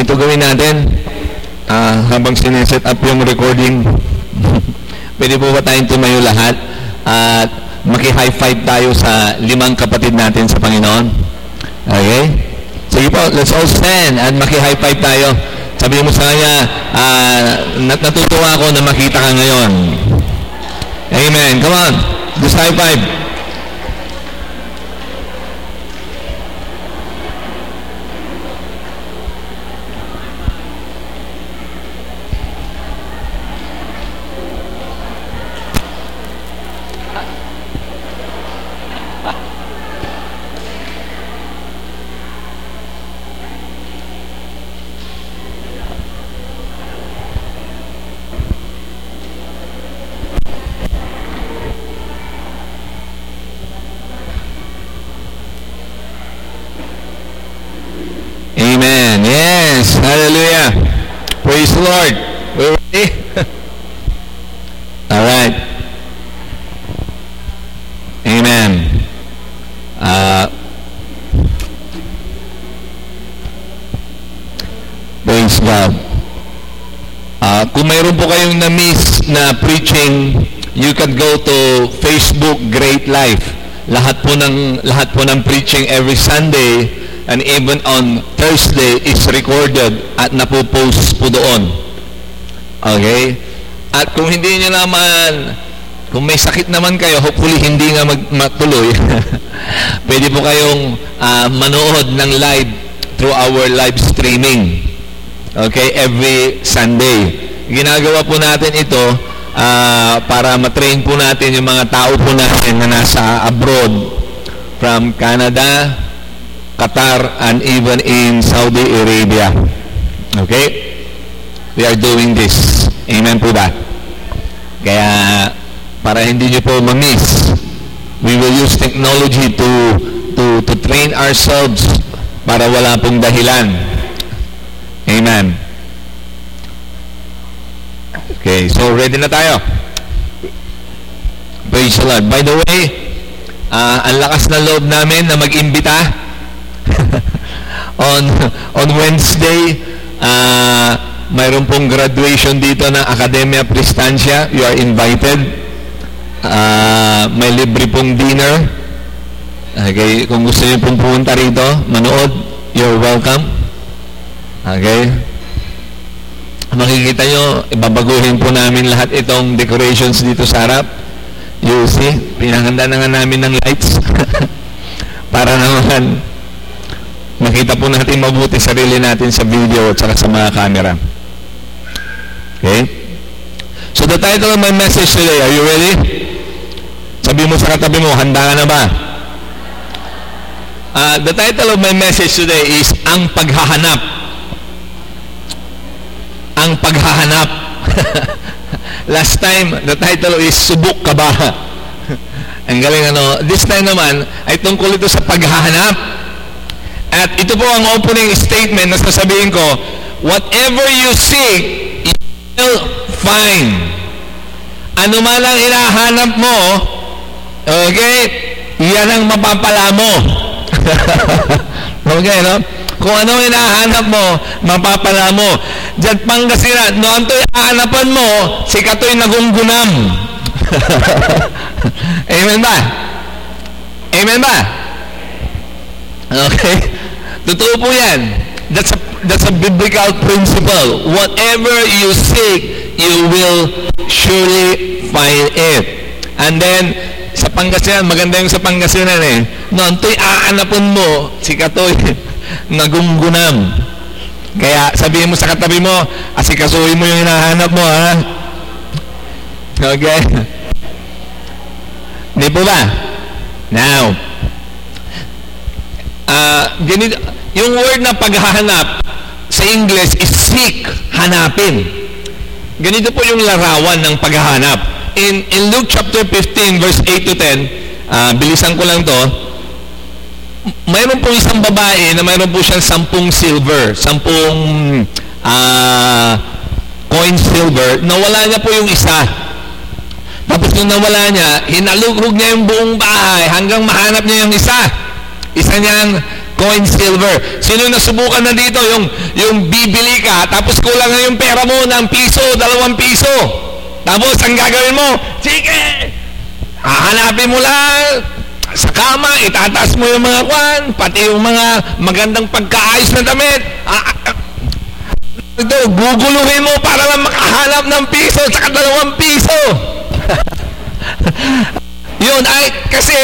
ganito gawin natin. Ah, habang sineset up yung recording, pwede po ba tayong tumayo lahat at maki-high five tayo sa limang kapatid natin sa Panginoon? Okay? Sige po, let's all stand at maki-high five tayo. Sabi mo sa kanya, nat natutuwa ako na makita ka ngayon. Amen. Come on. Just high five. Amen. Yes. Hallelujah. Praise the Lord. We're ready? All right. Amen. Uh, praise God. Uh, kung mayroon po kayong na-miss na preaching, you can go to Facebook Great Life. Lahat po ng lahat po ng preaching every Sunday and even on Thursday is recorded at napopost po doon. Okay? At kung hindi nyo naman, kung may sakit naman kayo, hopefully hindi nga mag matuloy, pwede po kayong uh, manood ng live through our live streaming. Okay? Every Sunday. Ginagawa po natin ito uh, para matrain po natin yung mga tao po natin na nasa abroad from Canada, Qatar, and even in Saudi Arabia. Okay? We are doing this. Amen po ba? Kaya, para hindi nyo po ma-miss, we will use technology to, to, to train ourselves para wala pong dahilan. Amen. Okay, so ready na tayo. Praise the Lord. By the way, uh, ang lakas na loob namin na mag-imbita on on Wednesday, uh, mayroon pong graduation dito ng Academia Pristancia. You are invited. Uh, may libre pong dinner. Okay, kung gusto niyo pong pumunta rito, manood, you're welcome. Okay? Makikita nyo, ibabaguhin po namin lahat itong decorations dito sa harap. You see, pinahanda na nga namin ng lights. Para naman, makita po natin mabuti sarili natin sa video at saka sa mga camera. Okay? So the title of my message today, are you ready? Sabi mo sa katabi mo, handa ka na ba? Uh, the title of my message today is Ang Paghahanap. Ang Paghahanap. Last time, the title is Subok ka ba? Ang galing ano. This time naman, ay tungkol ito sa paghahanap. At ito po ang opening statement na sasabihin ko, whatever you seek, you will find. Ano man ang hinahanap mo, okay, yan ang mapapala mo. okay, no? Kung ano hinahanap mo, mapapala mo. Diyan Pangasinan, noon to'y hahanapan mo, si Katoy nagunggunam. Amen ba? Amen ba? Okay? Totoo po yan. That's a, that's a biblical principle. Whatever you seek, you will surely find it. And then, sa Pangasinan, maganda yung sa Pangasinan eh. Noon, to'y aanapon mo, si Katoy, nagunggunam. Kaya sabihin mo sa katabi mo, asikasuhin mo yung hinahanap mo, ha? Okay? Di po ba? Now, uh, ganito, yung word na paghahanap sa English is seek, hanapin. Ganito po yung larawan ng paghahanap. In, in Luke chapter 15 verse 8 to 10, uh, bilisan ko lang to, mayroon po isang babae na mayroon po siyang sampung silver, sampung uh, coin silver, nawala niya po yung isa. Tapos nung nawala niya, hinalugrog niya yung buong bahay hanggang mahanap niya yung isa. Isa niyang coin silver. Sino nasubukan na dito? Yung, yung bibili ka, tapos kulang na yung pera mo ng piso, dalawang piso. Tapos, ang gagawin mo? Sige! Hahanapin mo lang sa kama, itataas mo yung mga kwan, pati yung mga magandang pagkaayos na damit. Ah, ah, ito, guguluhin mo para lang makahanap ng piso sa dalawang piso. Yun, ay, kasi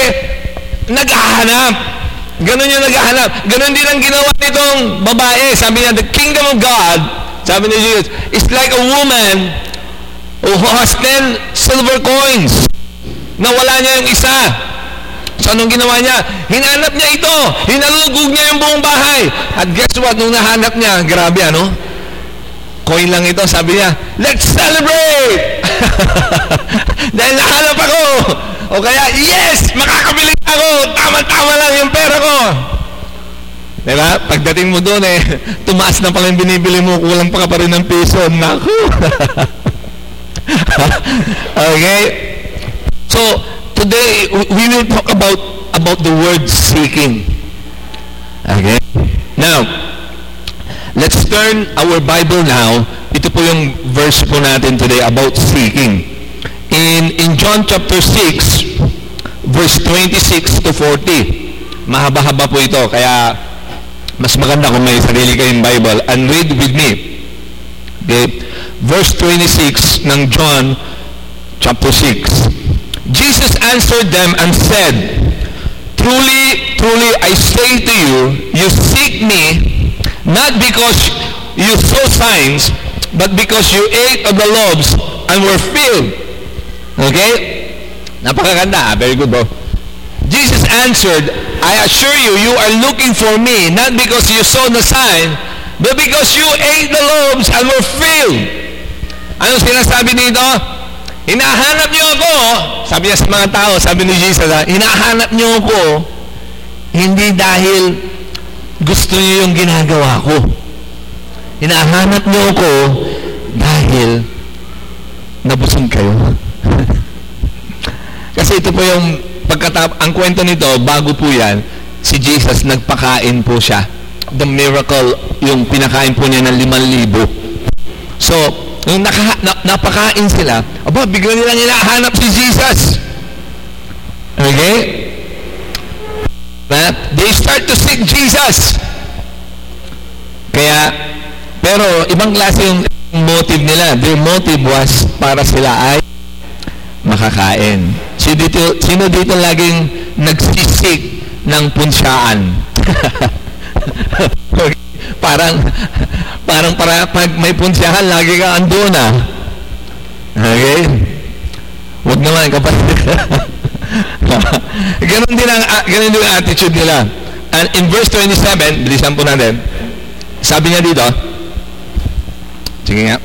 naghahanap. Ganon yung naghahanap. Ganon din ang ginawa nitong babae. Sabi niya, the kingdom of God, sabi ni Jesus, is like a woman who has 10 silver coins. Nawala niya yung isa. So anong ginawa niya? Hinanap niya ito. Hinalugog niya yung buong bahay. At guess what? Nung nahanap niya, grabe ano? Coin lang ito. Sabi niya, let's celebrate! Dahil nahanap ako. O kaya, yes! Makakabili ako! Tama-tama lang yung pera ko! Diba? Pagdating mo doon eh, tumaas na pala yung binibili mo, kulang pa ka pa rin ng piso. Naku! okay? So, today, we will talk about about the word seeking. Okay? Now, let's turn our Bible now. Ito po yung verse po natin today about seeking in, in John chapter 6, verse 26 to 40. Mahaba-haba po ito, kaya mas maganda kung may sarili kayong Bible. And read with me. Okay? Verse 26 ng John chapter 6. Jesus answered them and said, Truly, truly, I say to you, you seek me, not because you saw signs, but because you ate of the loaves and were filled. Okay? Napakaganda. Very good, bro. Jesus answered, I assure you, you are looking for me, not because you saw the sign, but because you ate the loaves and were filled. Ano sinasabi nito? Hinahanap niyo ako, sabi niya sa mga tao, sabi ni Jesus, ha, hinahanap niyo ako, hindi dahil gusto niyo yung ginagawa ko. Hinahanap niyo ako dahil nabusog kayo. Kasi ito po yung pagkatap ang kwento nito, bago po yan, si Jesus nagpakain po siya. The miracle, yung pinakain po niya ng liman libo. So, nung naka, na, napakain sila, aba, bigla nila hinahanap si Jesus. Okay? That they start to seek Jesus. Kaya, pero ibang klase yung motive nila. Their motive was para sila ay makakain. Sino dito, sino dito laging nagsisik ng punsyaan? parang parang para pag may punsyahan lagi ka andun ah. Okay? Huwag naman kapatid. ganun din ang uh, ganun din ang attitude nila. And in verse 27, bilisan po natin. Sabi niya dito, sige nga,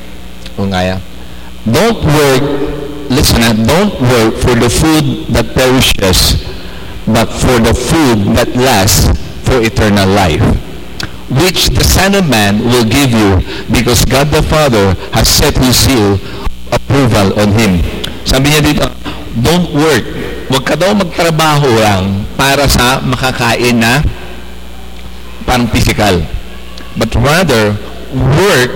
kung kaya. Don't work listen, don't work for the food that perishes, but for the food that lasts for eternal life, which the Son of Man will give you, because God the Father has set his seal approval on him. Sabi niya dito, don't work. Huwag ka daw magtrabaho lang para sa makakain na pang physical. But rather, work,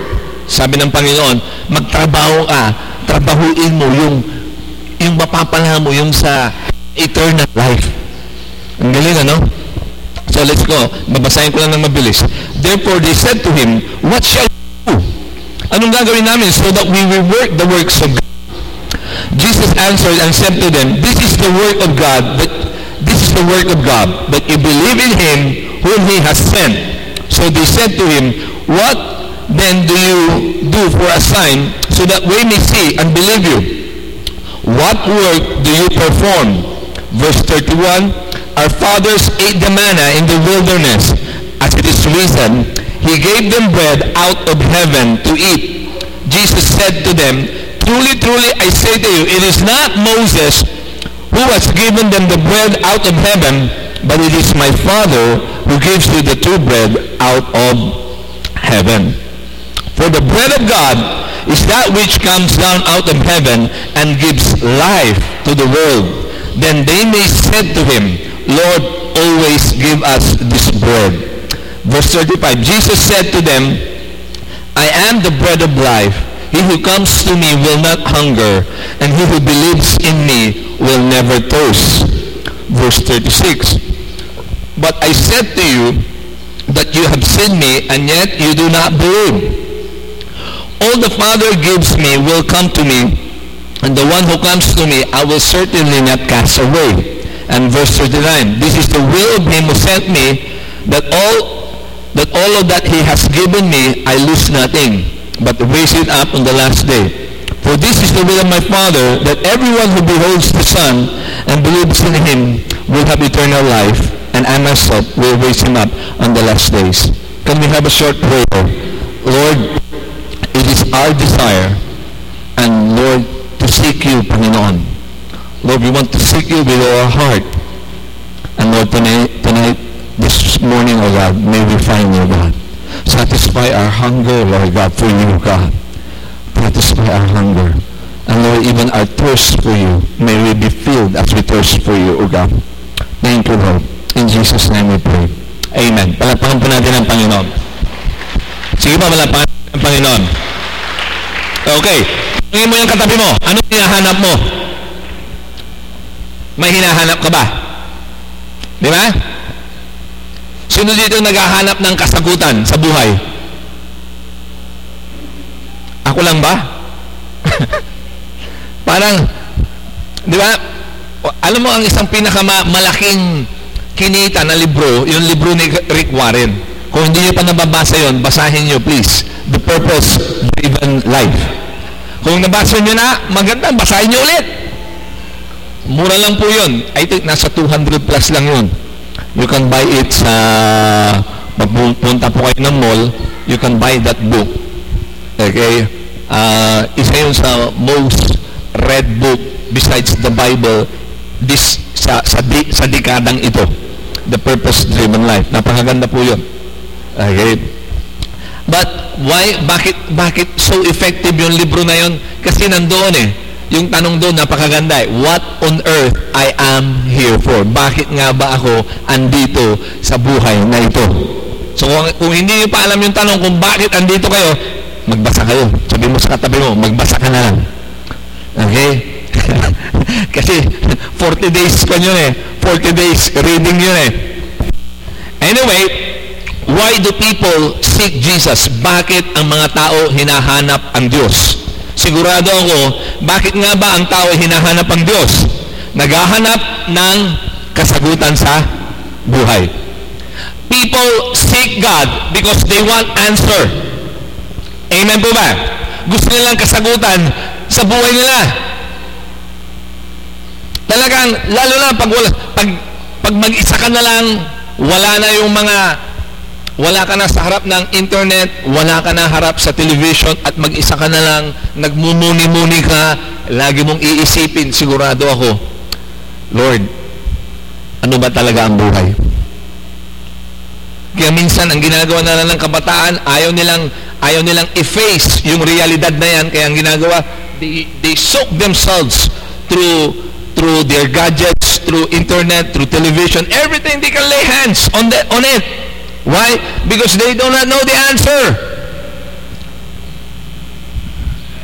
sabi ng Panginoon, magtrabaho ka trabahuin mo yung yung mapapala mo yung sa eternal life. Ang galing, ano? So let's go. Babasahin ko lang ng mabilis. Therefore, they said to him, What shall we do? Anong gagawin namin so that we will work the works of God? Jesus answered and said to them, This is the work of God, but this is the work of God, that you believe in Him whom He has sent. So they said to him, What then do you do for a sign so that we may see and believe you. What work do you perform? Verse 31, Our fathers ate the manna in the wilderness. As it is written, He gave them bread out of heaven to eat. Jesus said to them, Truly, truly, I say to you, it is not Moses who has given them the bread out of heaven, but it is my Father who gives you the true bread out of heaven. For the bread of God is that which comes down out of heaven and gives life to the world. Then they may said to him, Lord, always give us this bread. Verse 35, Jesus said to them, I am the bread of life. He who comes to me will not hunger, and he who believes in me will never thirst. Verse 36, But I said to you that you have seen me, and yet you do not believe. All the Father gives me will come to me, and the one who comes to me I will certainly not cast away. And verse 39, This is the will of him who sent me, that all that all of that he has given me I lose nothing, but raise it up on the last day. For this is the will of my Father, that everyone who beholds the Son and believes in him will have eternal life, and I myself will raise him up on the last days. Can we have a short prayer? Lord, it is our desire, and Lord, to seek you, Panginoon. Lord, we want to seek you with our heart. And Lord, tonight, tonight this morning, O God, may we find you, God. Satisfy our hunger, Lord God, for you, God. Satisfy our hunger. And Lord, even our thirst for you, may we be filled as we thirst for you, O God. Thank you, Lord. In Jesus' name we pray. Amen. Palapakan po natin ang Panginoon. Sige pa, palapakan ang Panginoon. Okay. Tingin mo yung katabi mo. Ano hinahanap mo? May hinahanap ka ba? Di ba? Sino dito naghahanap ng kasagutan sa buhay? Ako lang ba? Parang, di ba? Alam mo ang isang pinakamalaking kinita na libro, yung libro ni Rick Warren. Kung hindi niyo pa nababasa yon, basahin niyo please. The Purpose-Driven Life. Kung nabasa niyo na, maganda, basahin niyo ulit. Mura lang po yun. I think nasa 200 plus lang yun. You can buy it sa, pagpunta po kayo ng mall, you can buy that book. Okay? Uh, isa yun sa most read book besides the Bible this sa sa, di, sa dekadang ito. The Purpose-Driven Life. Napakaganda po yun. Okay? But why, bakit, bakit so effective yung libro na yun? Kasi nandoon eh. Yung tanong doon, napakaganda eh. What on earth I am here for? Bakit nga ba ako andito sa buhay na ito? So kung, kung hindi niyo pa alam yung tanong kung bakit andito kayo, magbasa kayo. Sabi mo sa katabi mo, magbasa ka na lang. Okay? Kasi 40 days pa yun eh. 40 days reading yun eh. Anyway, why do people seek Jesus? Bakit ang mga tao hinahanap ang Diyos? Sigurado ako, bakit nga ba ang tao hinahanap ang Diyos? Naghahanap ng kasagutan sa buhay. People seek God because they want answer. Amen po ba? Gusto nilang kasagutan sa buhay nila. Talagang, lalo na pag, wala, pag, pag mag-isa ka na lang, wala na yung mga, wala ka na sa harap ng internet, wala ka na harap sa television, at mag-isa ka na lang, nagmumuni-muni ka, lagi mong iisipin, sigurado ako, Lord, ano ba talaga ang buhay? Kaya minsan, ang ginagawa na lang ng kabataan, ayaw nilang, ayaw nilang efface yung realidad na yan, kaya ang ginagawa, they, they soak themselves through through their gadgets, through internet, through television, everything they can lay hands on, the, on it. Why? Because they do not know the answer.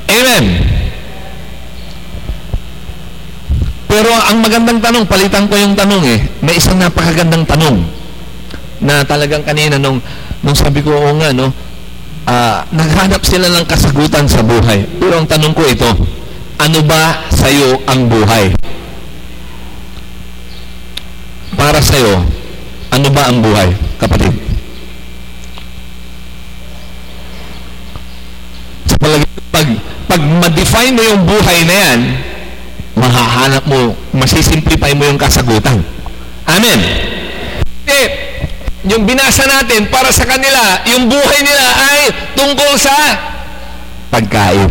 Amen. Pero ang magandang tanong, palitan ko yung tanong eh. May isang napakagandang tanong na talagang kanina nung, nung sabi ko, oo nga, no, uh, naghanap sila ng kasagutan sa buhay. Pero ang tanong ko ito, ano ba sa'yo ang buhay? para sa iyo, ano ba ang buhay, kapatid? Sa palagi, pag, pag ma-define mo yung buhay na yan, mahahanap mo, masisimplify mo yung kasagutan. Amen. Eh, yung binasa natin para sa kanila, yung buhay nila ay tungkol sa pagkain.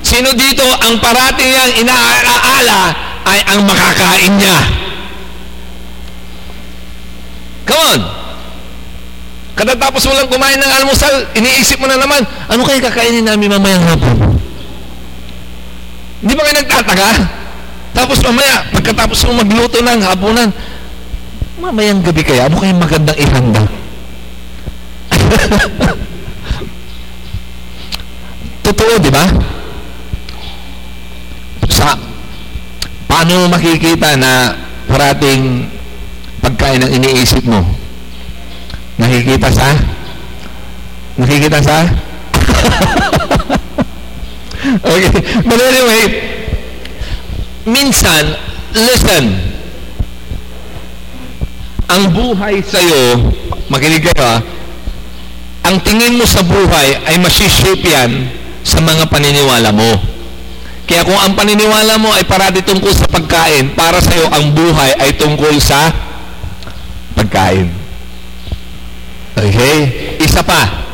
Sino dito ang parating niyang inaalaala ay ang makakain niya? Come on. Katatapos mo lang kumain ng almusal, iniisip mo na naman, ano kayo kakainin namin mamayang hapon? Hindi ba kayo nagtataka? Tapos mamaya, pagkatapos mo magluto ng hapunan, mamayang gabi kaya, ano kayang magandang ihanda? Totoo, di ba? Sa, paano makikita na parating pagkain ang iniisip mo? Nakikita sa? Nakikita sa? okay. But anyway, minsan, listen, ang buhay sa'yo, makinig kayo ha, ang tingin mo sa buhay ay masishape yan sa mga paniniwala mo. Kaya kung ang paniniwala mo ay parati tungkol sa pagkain, para sa'yo ang buhay ay tungkol sa pagkain. Okay? Isa pa.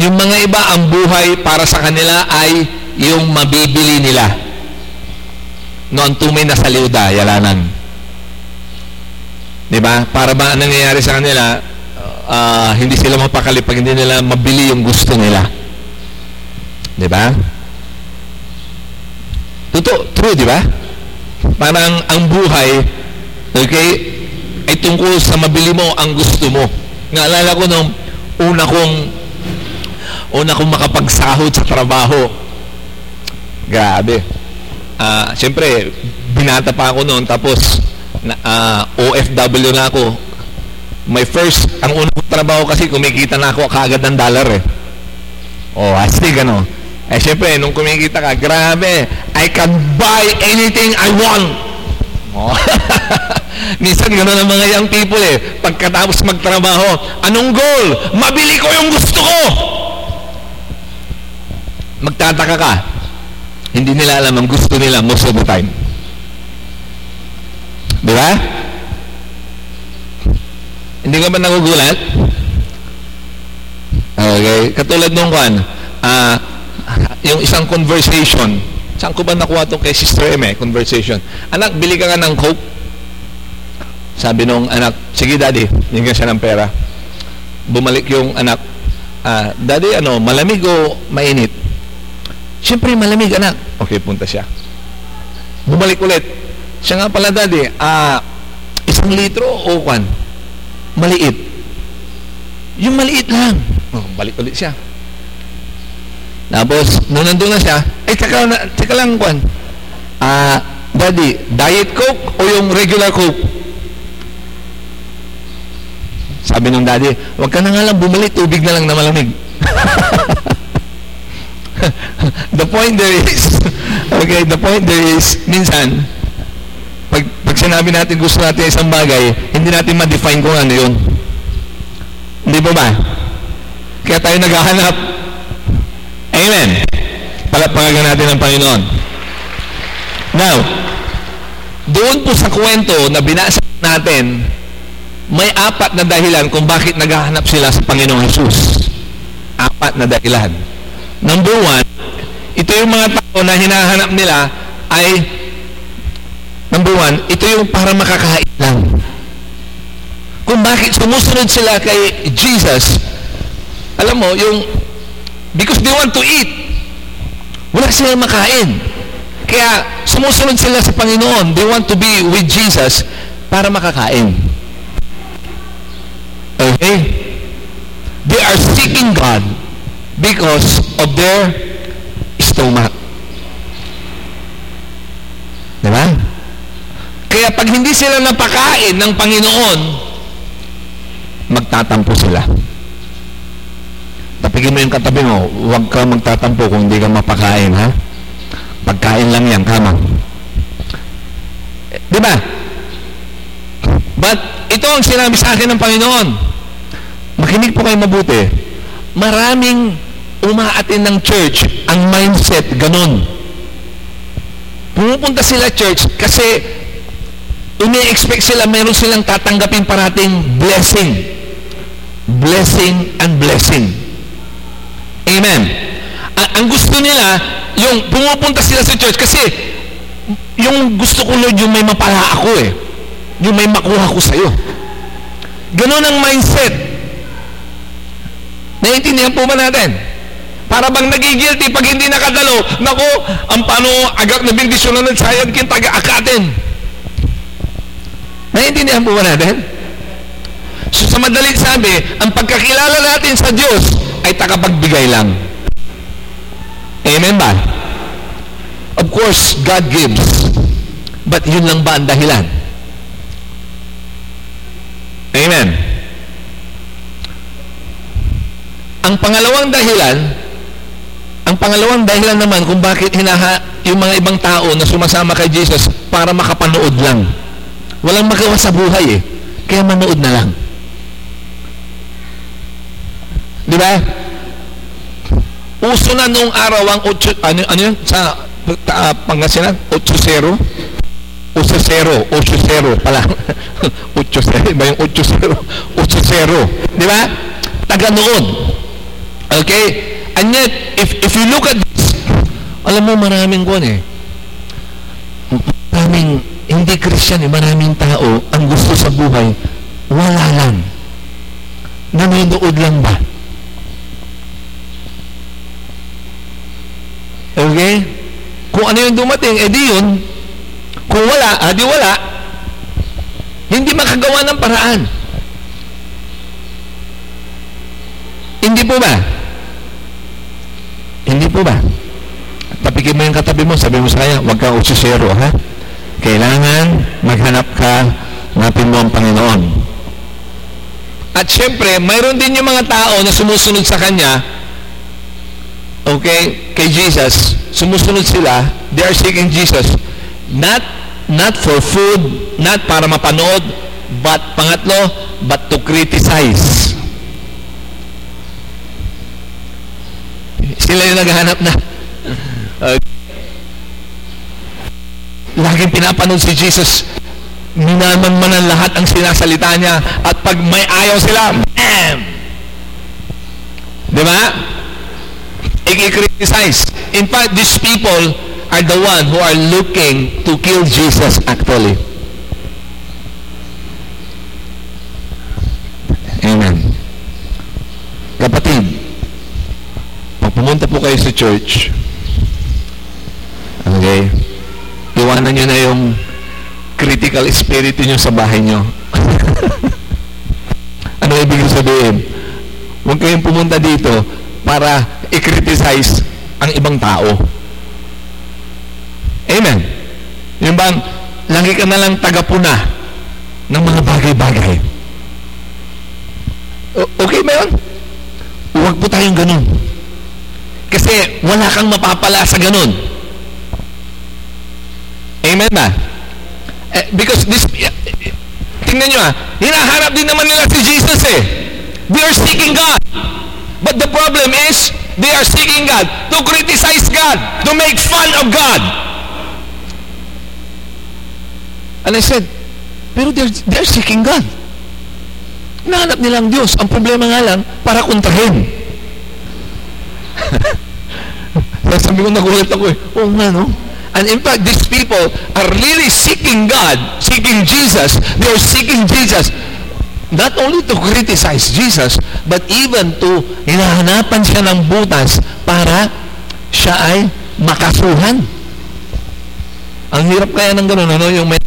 Yung mga iba, ang buhay para sa kanila ay yung mabibili nila. No, ang tumay na sa liuda, yalanan. Di ba? Para ba ang nangyayari sa kanila, uh, hindi sila mapakali pag hindi nila mabili yung gusto nila. Di ba? Totoo, true, di ba? Parang ang buhay, okay, ay tungkol sa mabili mo ang gusto mo. Naalala ko nung una kong una kong makapagsahod sa trabaho. Grabe. Uh, Siyempre, binata pa ako noon, tapos na, uh, ah, OFW na ako. My first, ang unang trabaho kasi kumikita na ako kaagad ng dollar eh. Oh, astig ano. Eh syempre, nung kumikita ka, grabe, I can buy anything I want. Oh. Minsan gano'n ang mga young people eh. Pagkatapos magtrabaho, anong goal? Mabili ko yung gusto ko! magtataka ka. Hindi nila alam ang gusto nila most of the time. Di ba? Hindi ka ba nagugulat? Okay. Katulad nung kan, uh, yung isang conversation, saan ko ba nakuha to kay Sister M eh, conversation. Anak, bili ka nga ng Coke. Sabi nung anak, sige daddy, bigyan siya ng pera. Bumalik yung anak, uh, daddy, ano, malamig o mainit? Siyempre, malamig, anak. Okay, punta siya. Bumalik ulit. Siya nga pala, daddy, ah, isang litro o kwan? Maliit. Yung maliit lang. Oh, balik ulit siya. Tapos, nung nandun na siya, ay, tsaka, na, tsaka lang, kwan. Ah, daddy, diet coke o yung regular coke? Sabi ng daddy, wag ka na nga lang bumalik, tubig na lang na malamig. the point there is, okay, the point there is, minsan, pag, pag sinabi natin gusto natin isang bagay, hindi natin ma-define kung ano yun. Hindi ba ba? Kaya tayo naghahanap. Amen. Palapagagan natin ang Panginoon. Now, doon po sa kwento na binasa natin, may apat na dahilan kung bakit naghahanap sila sa Panginoong Jesus. Apat na dahilan. Number one, ito yung mga tao na hinahanap nila ay number one, ito yung para makakain lang. Kung bakit sumusunod sila kay Jesus, alam mo, yung because they want to eat. Wala silang makain. Kaya sumusunod sila sa Panginoon. They want to be with Jesus para makakain. Okay? They are seeking God because of their stomach. Di ba? Kaya pag hindi sila napakain ng Panginoon, magtatampo sila. Tapigin mo yung katabi mo, huwag ka magtatampo kung hindi ka mapakain, ha? Pagkain lang yan, kama. Di ba? But ito ang sinabi sa akin ng Panginoon. Makinig po kayo mabuti. Maraming umaatin ng church, ang mindset, ganun. Pumupunta sila church kasi ine-expect sila, meron silang tatanggapin parating blessing. Blessing and blessing. Amen. Ang, ang gusto nila, yung pumupunta sila sa church kasi yung gusto ko Lord, yung may mapala ako eh. Yung may makuha ko sa'yo. Ganun ang mindset. Naiintindihan po ba natin? Para bang nagigilty pag hindi nakadalo. Nako, ang paano agak na bindisyon na nagsayag kin taga-akatin. Naiintindihan po ba natin? So sa madaling sabi, ang pagkakilala natin sa Diyos ay takapagbigay lang. Amen ba? Of course, God gives. But yun lang ba ang dahilan? Amen. Ang pangalawang dahilan, ang pangalawang dahilan naman kung bakit hinaha yung mga ibang tao na sumasama kay Jesus para makapanood lang. Walang magawa sa buhay eh. Kaya manood na lang. Di ba? Uso na noong araw ang 8, ano, ano yun? Sa uh, Pangasinan? 8-0? 8-0. 8-0 pala. 8-0. Ba yung 8-0? 8-0. Di ba? Taga noon. Okay? And yet, if, if you look at this, alam mo, maraming kuwan eh. Maraming, hindi Christian eh, maraming tao, ang gusto sa buhay, wala lang. Nanonood lang ba? Okay? Kung ano yung dumating, edi yun. Kung wala, adi wala. Hindi makagawa ng paraan. Hindi po ba? Hindi po ba? Tapikin mo yung katabi mo, sabi mo sa kanya, huwag kang usisero, ha? Kailangan maghanap ka, napin mo ang Panginoon. At syempre, mayroon din yung mga tao na sumusunod sa Kanya okay, kay Jesus, sumusunod sila, they are seeking Jesus, not, not for food, not para mapanood, but pangatlo, but to criticize. Sila yung naghahanap na. Uh, laging pinapanood si Jesus, minaman man ang lahat ang sinasalita niya, at pag may ayaw sila, bam! Di ba? i-criticize. In fact, these people are the one who are looking to kill Jesus actually. Amen. Kapatid, pumunta po kayo sa church, okay, iwanan nyo na yung critical spirit nyo sa bahay nyo. ano ibig sabihin? Huwag kayong pumunta dito para i-criticize ang ibang tao. Amen. Yung bang, lagi ka na lang tagapuna ng mga bagay-bagay. Okay ba yun? Huwag po tayong ganun. Kasi wala kang mapapala sa ganun. Amen ba? Eh, because this, tingnan nyo ah, hinaharap din naman nila si Jesus eh. They are seeking God. But the problem is, they are seeking God to criticize God, to make fun of God. And I said, pero they're, they're seeking God. Nahanap nilang Diyos. Ang problema nga lang, para kontrahin. Sabi ko, nagulat ako eh. Oo nga, no? And in fact, these people are really seeking God, seeking Jesus. They are seeking Jesus not only to criticize Jesus, but even to hinahanapan siya ng butas para siya ay makasuhan. Ang hirap kaya ng gano'n, ano, yung may,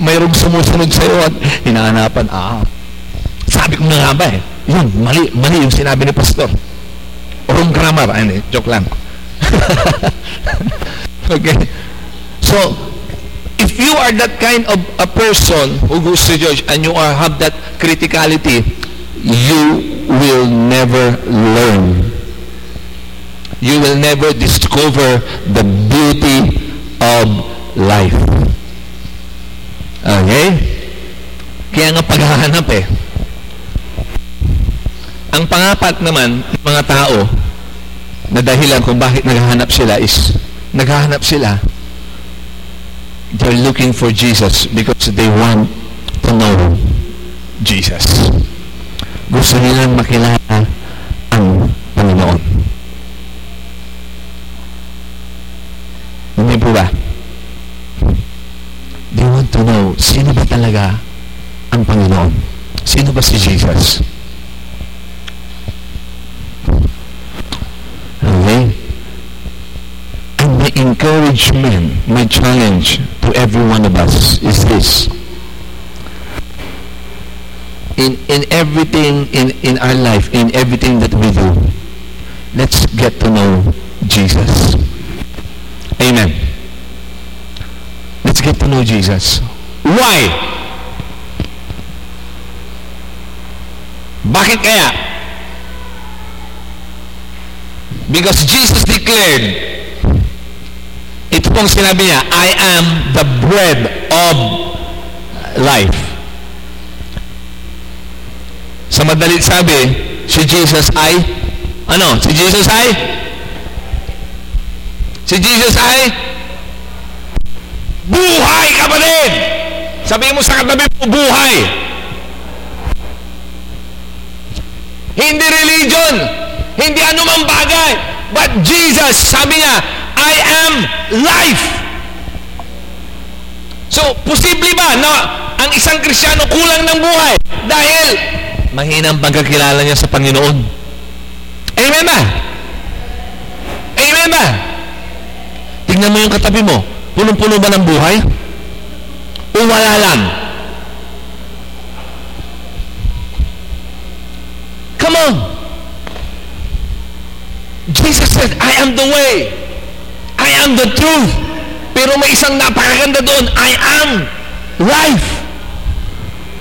mayroong sumusunod sa iyo at hinahanapan, ah, sabi ko na nga ba eh, yun, mali, mali yung sinabi ni Pastor. Wrong grammar, ano, joke lang. okay. So, if you are that kind of a person who goes to church and you are have that criticality, you will never learn. You will never discover the beauty of life. Okay? Kaya nga paghahanap eh. Ang pangapat naman, mga tao, na dahilan kung bakit naghahanap sila is, naghahanap sila they're looking for Jesus because they want to know Jesus. Gusto nilang makilala ang Panginoon. Hindi po ba? They want to know, sino ba talaga ang Panginoon? Sino ba si Jesus? Encouragement, my challenge to every one of us is this. in, in everything in, in our life, in everything that we do, let's get to know Jesus. Amen. Let's get to know Jesus. Why? Bakit kaya? Because Jesus declared, ito pong sinabi niya, I am the bread of life. Sa madalit sabi, si Jesus ay, ano? Si Jesus ay? Si Jesus ay? Buhay, kapatid! Sabi mo sa katabi mo, buhay. Hindi religion. Hindi anumang bagay. But Jesus, sabi niya, I am life. So, posible ba na ang isang Kristiyano kulang ng buhay? Dahil mahina ang pagkakilala niya sa Panginoon. Amen ba? Amen ba? Tingnan mo yung katabi mo. Punong-puno ba ng buhay? O wala lang? Come on. Jesus said, I am the way. I am the truth. Pero may isang napakaganda doon, I am life.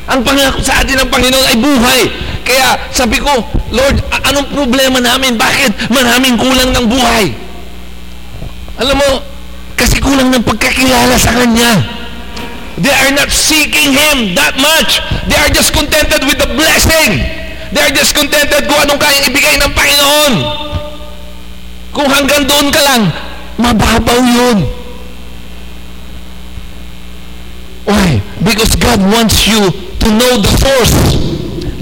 Ang pangako sa atin ng Panginoon ay buhay. Kaya sabi ko, Lord, anong problema namin? Bakit maraming kulang ng buhay? Alam mo, kasi kulang ng pagkakilala sa Kanya. They are not seeking Him that much. They are just contented with the blessing. They are just contented kung anong kayang ibigay ng Panginoon. Kung hanggang doon ka lang, mababaw yun. Why? Because God wants you to know the source.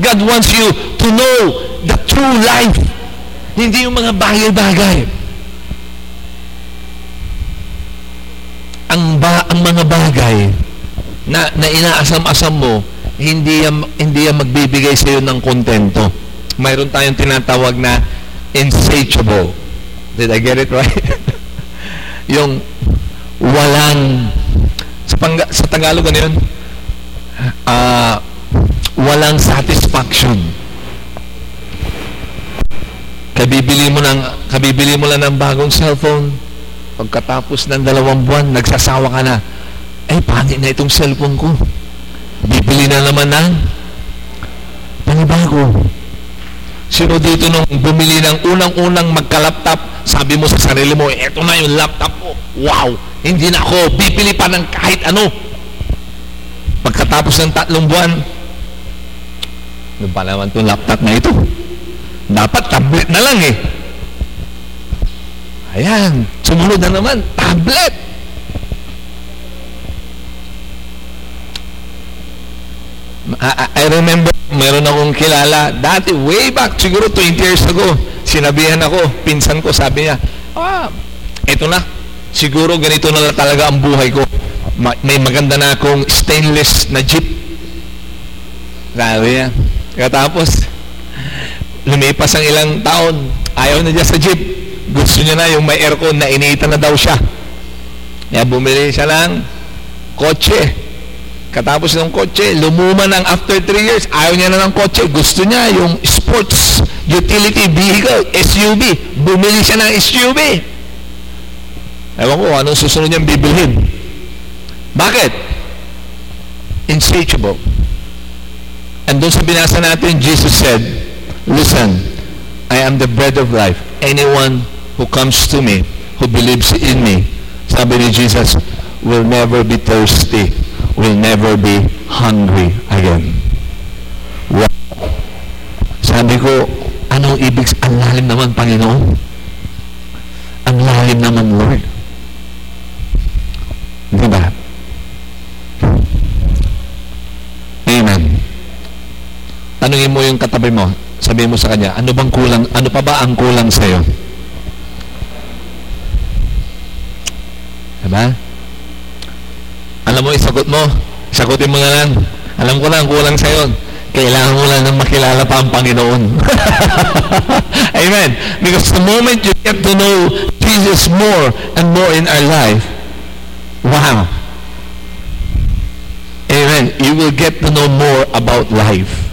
God wants you to know the true life. Hindi yung mga bagay-bagay. Ang, ba, ang mga bagay na, na inaasam-asam mo, hindi yan, hindi yan magbibigay sa iyo ng kontento. Mayroon tayong tinatawag na insatiable. Did I get it right? yung walang sa, pang, sa Tagalog ano yun? Uh, walang satisfaction. Kabibili mo ng kabibili mo lang ng bagong cellphone. Pagkatapos ng dalawang buwan, nagsasawa ka na. Ay, pangit na itong cellphone ko. Bibili na naman ng panibago. Sino dito nung bumili ng unang-unang magka-laptop, sabi mo sa sarili mo, eto na yung laptop ko. Wow! Hindi na ako bibili pa ng kahit ano. Pagkatapos ng tatlong buwan, ano ba naman itong laptop na ito? Dapat tablet na lang eh. Ayan, sumunod na naman, tablet. I, I remember, meron akong kilala, dati, way back, siguro 20 years ago, sinabihan ako, pinsan ko, sabi niya, ah, eto na, siguro ganito na talaga ang buhay ko. Ma may maganda na akong stainless na jeep. Sabi niya. Katapos, lumipas ang ilang taon, ayaw na niya sa jeep. Gusto niya na yung may aircon na initan na daw siya. Kaya bumili siya lang kotse. Katapos ng kotse, lumuma ng after 3 years, ayaw niya na ng kotse. Gusto niya yung sports utility vehicle, SUV. Bumili siya ng SUV. Ewan ko, anong susunod niyang bibilhin? Bakit? Insatiable. And doon sa binasa natin, Jesus said, Listen, I am the bread of life. Anyone who comes to me, who believes in me, sabi ni Jesus, will never be thirsty, will never be hungry again. Wow. Sabi ko, anong ibig, ang lalim naman, Panginoon? Ang lalim naman, Lord. Di ba? Amen. Tanungin mo yung katabi mo. Sabihin mo sa kanya, ano bang kulang, ano pa ba ang kulang sa'yo? Diba? Alam isagot mo. Sagutin mo na lang. Alam ko lang, kulang sa'yo. Kailangan mo lang ng makilala pa ang Panginoon. Amen. Because the moment you get to know Jesus more and more in our life, wow. Amen. You will get to know more about life.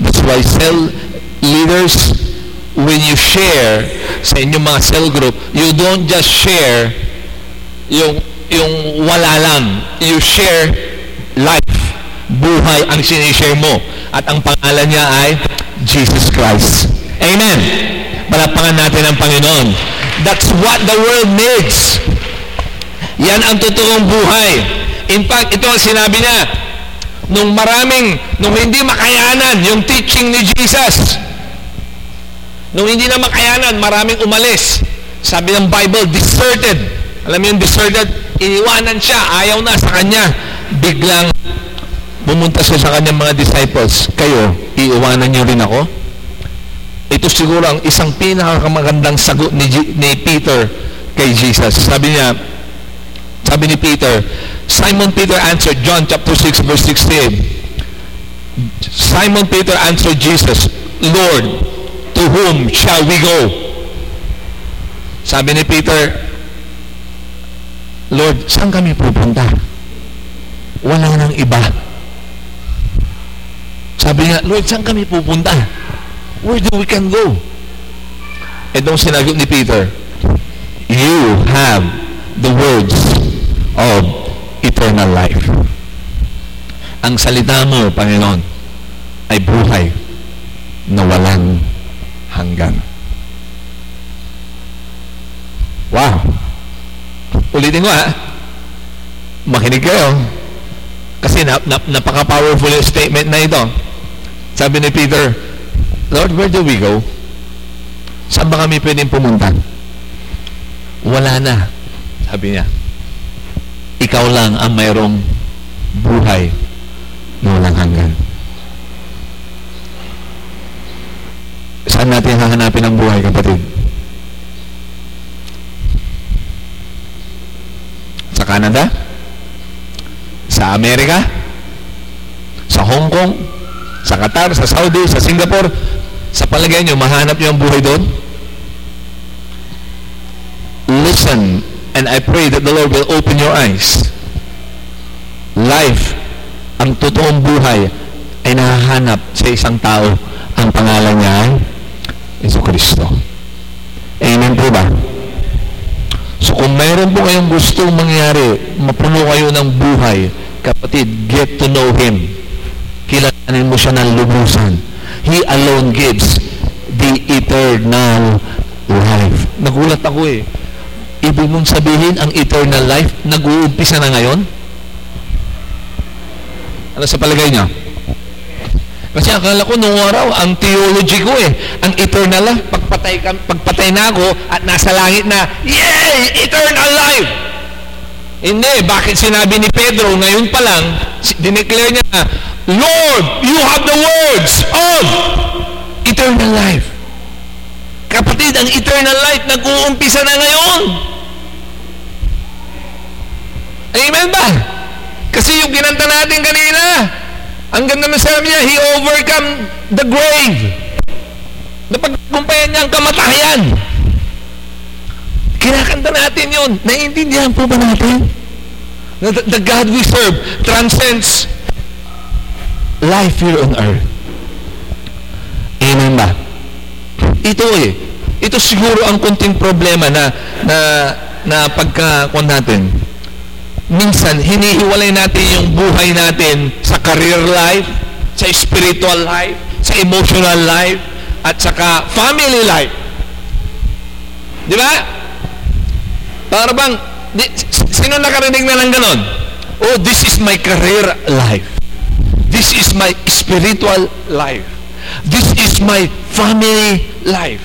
That's why cell leaders, when you share sa inyong mga cell group, you don't just share yung, yung wala lang. You share life. Buhay ang sinishare mo. At ang pangalan niya ay Jesus Christ. Amen. Palapangan natin ang Panginoon. That's what the world needs. Yan ang totoong buhay. In fact, ito ang sinabi niya, nung maraming, nung hindi makayanan yung teaching ni Jesus, nung hindi na makayanan, maraming umalis. Sabi ng Bible, deserted. Alam mo yung deserted? Iniwanan siya, ayaw na sa kanya. Biglang pumunta siya sa kanyang mga disciples, kayo, iiwanan niyo rin ako? Ito siguro ang isang pinakamagandang sagot ni, G- ni Peter kay Jesus. Sabi niya, sabi ni Peter, Simon Peter answered, John chapter 6 verse 16, Simon Peter answered Jesus, Lord, to whom shall we go? Sabi ni Peter, Lord, saan kami pupunta? Wala nang iba. Sabi niya, Lord, saan kami pupunta? Where do we can go? Itong sinagot ni Peter, You have the words of eternal life. Ang salita mo, Panginoon, ay buhay na walang hanggan. Wow! Ulitin ko ha. Makinig kayo. Kasi na, na, napaka-powerful yung statement na ito. Sabi ni Peter, Lord, where do we go? Saan ba kami pwedeng pumunta? Wala na. Sabi niya. Ikaw lang ang mayroong buhay na walang hanggan. Saan natin hahanapin ang buhay, kapatid? Sa Canada? Sa Amerika? Sa Hong Kong? Sa Qatar? Sa Saudi? Sa Singapore? Sa palagay nyo, mahanap nyo ang buhay doon? Listen, and I pray that the Lord will open your eyes. Life, ang totoong buhay, ay nahahanap sa isang tao. Ang pangalan niya ay Kristo. Amen po ba? So kung mayroon po kayong gustong mangyari, mapuno kayo ng buhay, kapatid, get to know Him. Kilalanin mo siya ng lubusan. He alone gives the eternal life. Nagulat ako eh. Ibig mong sabihin, ang eternal life, nag-uumpisa na ngayon? Ano sa palagay niya? Kasi akala ko nung araw, ang theology ko eh, ang eternal life, pagpatay, pagpatay na ako at nasa langit na, Yay! Eternal life! Hindi, bakit sinabi ni Pedro, ngayon pa lang, dineclare niya na, Lord, you have the words of eternal life. Kapatid, ang eternal life nag-uumpisa na ngayon. Amen ba? Kasi yung kinanta natin kanina, ang ganda ng sabi niya, He overcome the grave. Napagkumpayan niya ang kamatayan. Kinakanta natin yun. Naiintindihan po ba natin? The, the God we serve transcends life here on earth. Amen ba? Ito eh. Ito siguro ang kunting problema na na na pagka natin minsan hinihiwalay natin yung buhay natin sa career life, sa spiritual life, sa emotional life, at saka family life. Di ba? Para bang, di, sino nakarinig na ng ganon? Oh, this is my career life. This is my spiritual life. This is my family life.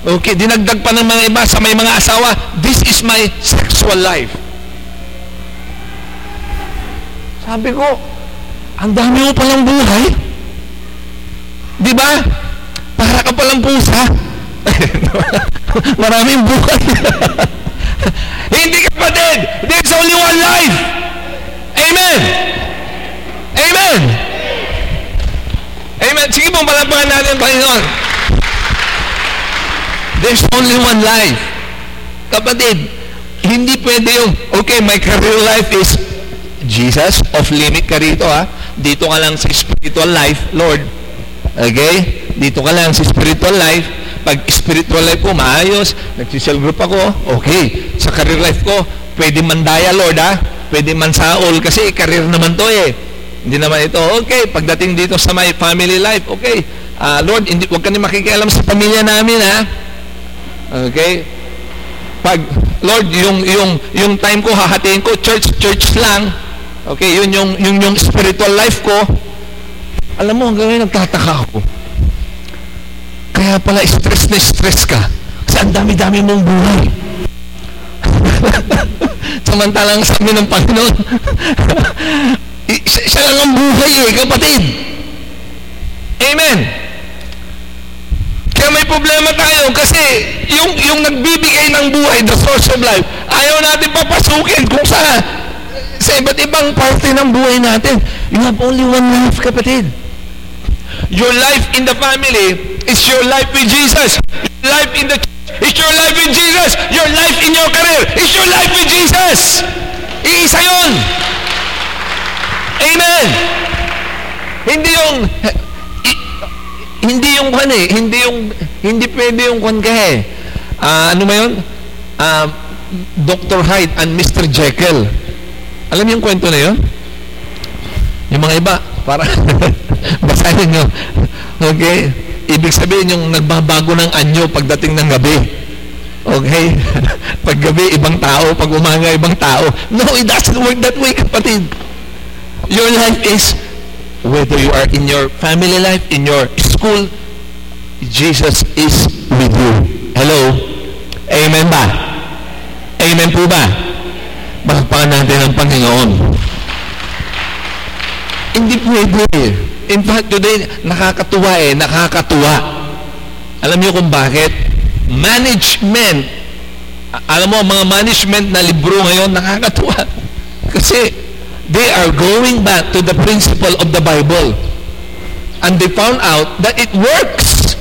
Okay, dinagdag pa ng mga iba sa may mga asawa, this is my sexual life. Sabi ko, ang dami mo palang buhay. Di ba? Para ka palang pusa. Maraming buhay. Hindi kapatid. There's only one life. Amen. Amen. Amen. Sige po, palapakan natin, Panginoon. There's only one life. Kapatid, hindi pwede yung, okay, my career life is Jesus, off limit ka rito ha. Dito ka lang sa spiritual life, Lord. Okay? Dito ka lang sa spiritual life. Pag spiritual life ko, maayos. Nagsisel group ako, okay. Sa career life ko, pwede man daya, Lord, ha? Pwede man saol, kasi career naman to eh. Hindi naman ito, okay. Pagdating dito sa my family life, okay. Uh, Lord, hindi, huwag ka na makikialam sa pamilya namin, ha? Okay? Pag, Lord, yung, yung, yung time ko, hahatiin ko, church, church lang. Okay, yun yung, yung, yung spiritual life ko. Alam mo, hanggang ngayon nagtataka ako. Kaya pala stress na stress ka. Kasi ang dami-dami mong buhay. Samantalang sabi ng Panginoon, siya lang ang buhay eh, kapatid. Amen. Kaya may problema tayo kasi yung, yung nagbibigay ng buhay, the source of life, ayaw natin papasukin kung sa, sa iba't ibang parte ng buhay natin. You have only one life, kapatid. Your life in the family is your life with Jesus. Your life in the church is your life with Jesus. Your life in your career is your life with Jesus. Iisa yun. Amen. Hindi yung hindi yung kwan eh, hindi yung hindi pwede yung kwan ka eh. Uh, ano ba yun? Uh, Dr. Hyde and Mr. Jekyll. Alam niyo yung kwento na yun? Yung mga iba, para basahin nyo. Okay? Ibig sabihin yung nagbabago ng anyo pagdating ng gabi. Okay? pag gabi, ibang tao. Pag umaga, ibang tao. No, it doesn't work that way, kapatid. Your life is, whether you are in your family life, in your school, Jesus is with you. Hello? Amen ba? Amen po ba? Bakpakan natin ang Panginoon. Hindi pwede. In fact, today, nakakatuwa eh, nakakatuwa. Alam niyo kung bakit? Management. Alam mo, mga management na libro ngayon, nakakatuwa. Kasi, they are going back to the principle of the Bible. And they found out that it works.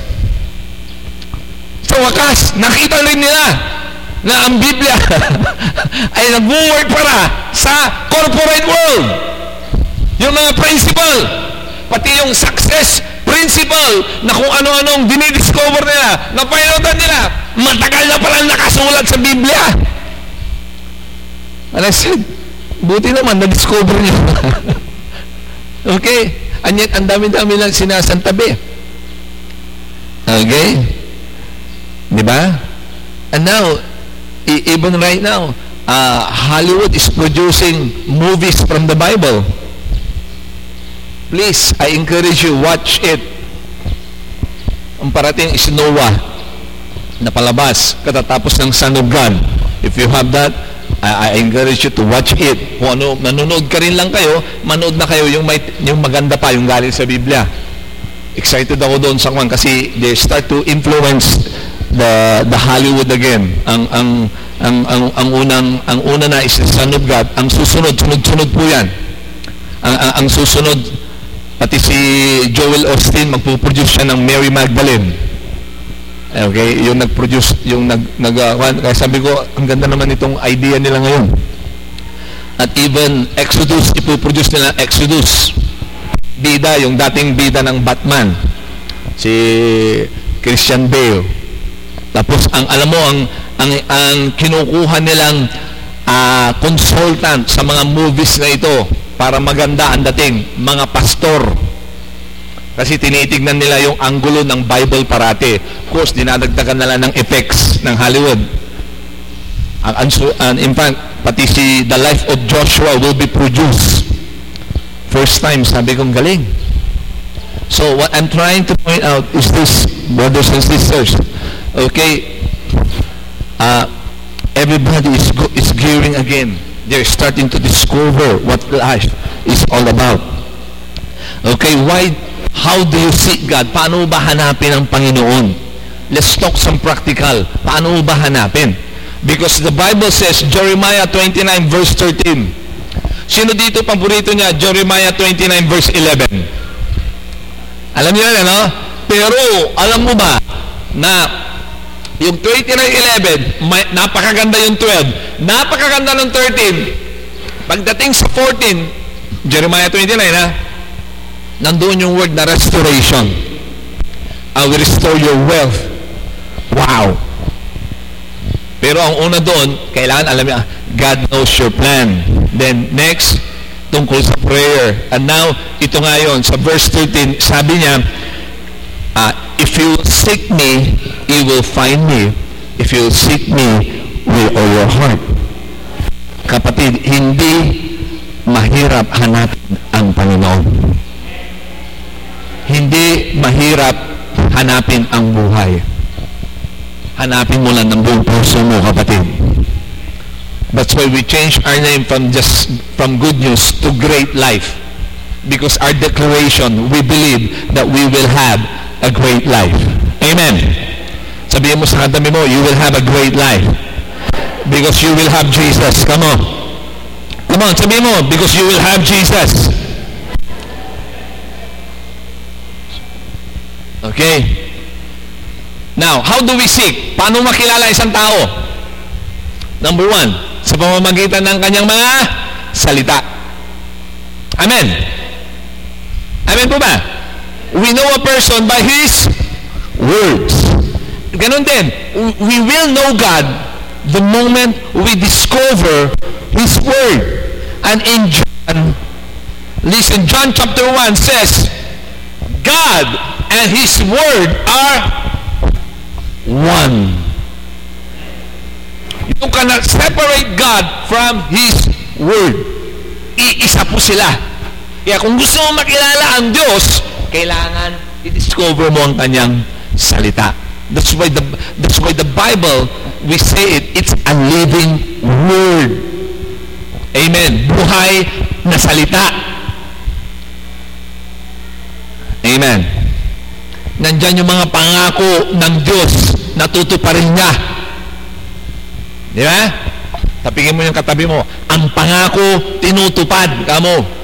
Sa wakas, nakita rin nila na ang Biblia ay nag-work para sa corporate world. Yung mga principle, pati yung success principle na kung ano-anong dinidiscover nila, na pinautan nila, matagal na palang nakasulat sa Biblia. And I said, buti naman, na-discover niyo. okay? And yet, ang dami-dami lang sinasantabi. Okay? Di ba? And now, even right now, uh, Hollywood is producing movies from the Bible. Please, I encourage you, watch it. Ang parating is Noah na palabas katatapos ng Son of God. If you have that, I, I encourage you to watch it. Kung ano, nanonood ka rin lang kayo, manood na kayo yung, may, yung maganda pa, yung galing sa Biblia. Excited ako doon sa kwan kasi they start to influence the the Hollywood again. Ang ang ang ang, ang unang ang una na is the Son of God. Ang susunod, sunod-sunod po 'yan. Ang, ang, ang susunod Pati si Joel Austin, magpo-produce siya ng Mary Magdalene. Okay, yung nag-produce, yung nag, nag uh, kaya sabi ko, ang ganda naman itong idea nila ngayon. At even Exodus, ipoproduce nila Exodus. Bida, yung dating bida ng Batman. Si Christian Bale. Tapos, ang alam mo, ang, ang, ang kinukuha nilang uh, consultant sa mga movies na ito, para maganda ang dating, mga pastor. Kasi tinitignan nila yung angulo ng Bible parati. Of course, dinadagdagan nila ng effects ng Hollywood. And, and in fact, pati si The Life of Joshua will be produced. First time, sabi kong galing. So, what I'm trying to point out is this, brothers and sisters. Okay, uh, everybody is, is gearing again they're starting to discover what life is all about. Okay, why, how do you seek God? Paano ba hanapin ang Panginoon? Let's talk some practical. Paano ba hanapin? Because the Bible says, Jeremiah 29 verse 13. Sino dito paborito niya? Jeremiah 29 verse 11. Alam niyo yan, ano? Pero, alam mo ba na yung 29.11, may, napakaganda yung 12. Napakaganda ng 13. Pagdating sa 14, Jeremiah 29 ha, nandoon yung word na restoration. I will restore your wealth. Wow! Pero ang una doon, kailangan alam niya, God knows your plan. Then next, tungkol sa prayer. And now, ito nga yun, sa verse 13, sabi niya, uh, If you seek me, you will find me. If you seek me with all your heart. Kapatid, hindi mahirap hanapin ang Panginoon. Hindi mahirap hanapin ang buhay. Hanapin mo lang ng buong puso mo, kapatid. That's why we change our name from just from good news to great life. Because our declaration, we believe that we will have a great life. Amen. Sabihin mo sa katabi mo, you will have a great life. Because you will have Jesus. Come on. Come on, sabihin mo, because you will have Jesus. Okay. Now, how do we seek? Paano makilala isang tao? Number one, sa pamamagitan ng kanyang mga salita. Amen. Amen po ba? We know a person by his words. Ganon din. We will know God the moment we discover His Word. And in John, listen, John chapter 1 says, God and His Word are one. You cannot separate God from His Word. Iisa po sila. Kaya kung gusto mo makilala ang Diyos, kailangan i-discover mo ang kanyang salita. That's why the that's why the Bible we say it it's a living word. Amen. Buhay na salita. Amen. Nandiyan yung mga pangako ng Diyos natutuparin niya. Di ba? Tapingin mo yung katabi mo. Ang pangako, tinutupad. Kamo.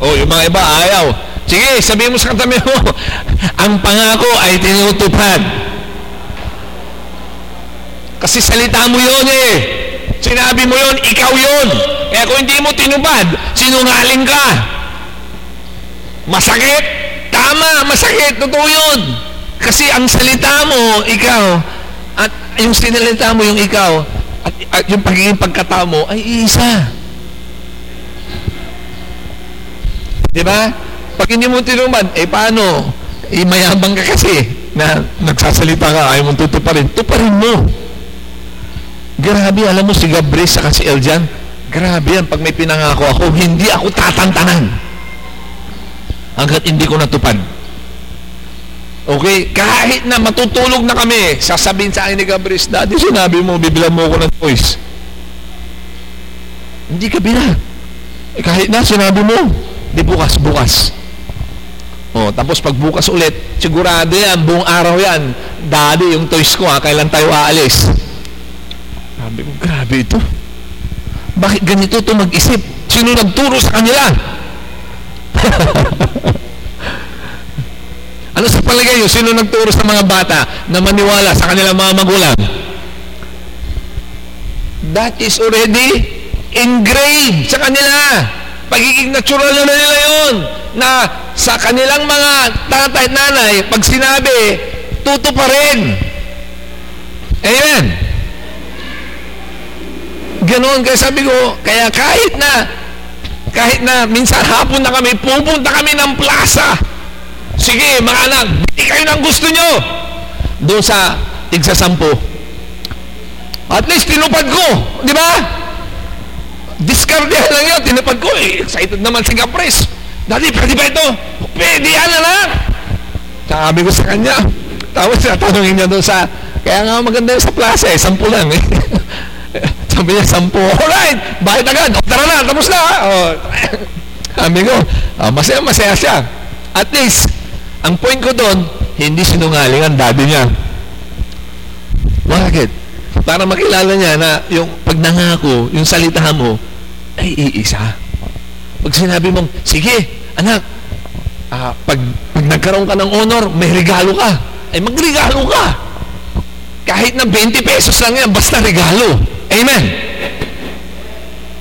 Oh, yung mga iba, ayaw. Sige, sabihin mo sa katabi mo, ang pangako ay tinutupad. Kasi salita mo yun eh. Sinabi mo yun, ikaw yun. Kaya kung hindi mo tinupad, sinungaling ka. Masakit. Tama, masakit, totoo yun. Kasi ang salita mo, ikaw, at yung sinalita mo yung ikaw, at, at yung pagiging pagkatao mo, ay isa. Di ba? Pag hindi mo tinumad, eh paano? Eh mayabang ka kasi na nagsasalita ka, ayaw mong tutuparin. Tuparin mo. Grabe, alam mo si Gabriel sa si Eljan, grabe yan, pag may pinangako ako, hindi ako tatantanan hanggat hindi ko natupad. Okay? Kahit na matutulog na kami, sasabihin sa akin ni Gabriel, Daddy, sinabi mo, bibilang mo ako ng toys. Hindi ka bila. Eh, kahit na, sinabi mo, di bukas, bukas. Oh, tapos pag bukas ulit, sigurado yan, buong araw yan, Daddy, yung toys ko ha, kailan tayo aalis? Sabi ko, grabe ito. Bakit ganito ito mag-isip? Sino nagturo sa kanila? ano sa palagay nyo? Sino nagturo sa mga bata na maniwala sa kanilang mga magulang? That is already engraved sa kanila. Pagiging natural na nila yun. Na sa kanilang mga tatay at nanay, pag sinabi, tuto pa rin. Amen. Ganon. Kaya sabi ko, kaya kahit na kahit na minsan hapon na kami, pupunta kami ng plaza. Sige, mga anak, bili kayo ng gusto nyo. Doon sa tigsa sampo. At least tinupad ko. Di ba? Discardihan lang yun. Tinupad ko. Eh, excited naman si Capres. Dati, pwede ba ito? Pwede yan na lang. Sabi ko sa kanya. Tapos tatanungin niya doon sa, kaya nga maganda sa plaza eh, sampu lang eh. Sabi niya, sampu. Alright, bakit agad? O, tara na, tapos na. O, sabi ko, oh, masaya, masaya siya. At least, ang point ko doon, hindi sinungaling ang daddy niya. Bakit? Para makilala niya na yung pag nangako, yung salita mo, ay iisa. Pag sinabi mong, sige, anak, uh, pag, pag nagkaroon ka ng honor, may regalo ka. Ay magregalo ka. Kahit na 20 pesos lang yan, basta regalo. Amen.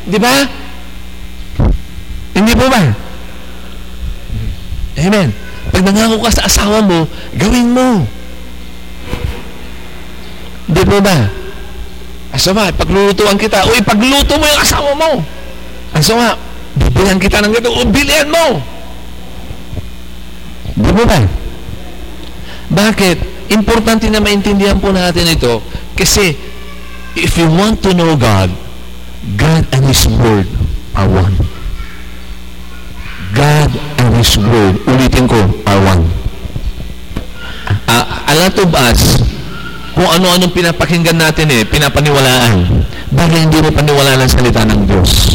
Di ba? Hindi po ba? Amen. Pag nangako ka sa asawa mo, gawin mo. Hindi po ba? Asawa, paglulutuan kita. Uy, pagluto mo yung asawa mo. Asawa, bibilihan kita ng ganito. O, bilihan mo. Di ba ba? Bakit? Importante na maintindihan po natin ito kasi if you want to know God, God and His Word are one. God and His Word, ulitin ko, are one. Uh, a lot of us, kung ano-anong pinapakinggan natin eh, pinapaniwalaan. Bakit hindi mo paniwalaan ang salita ng Diyos?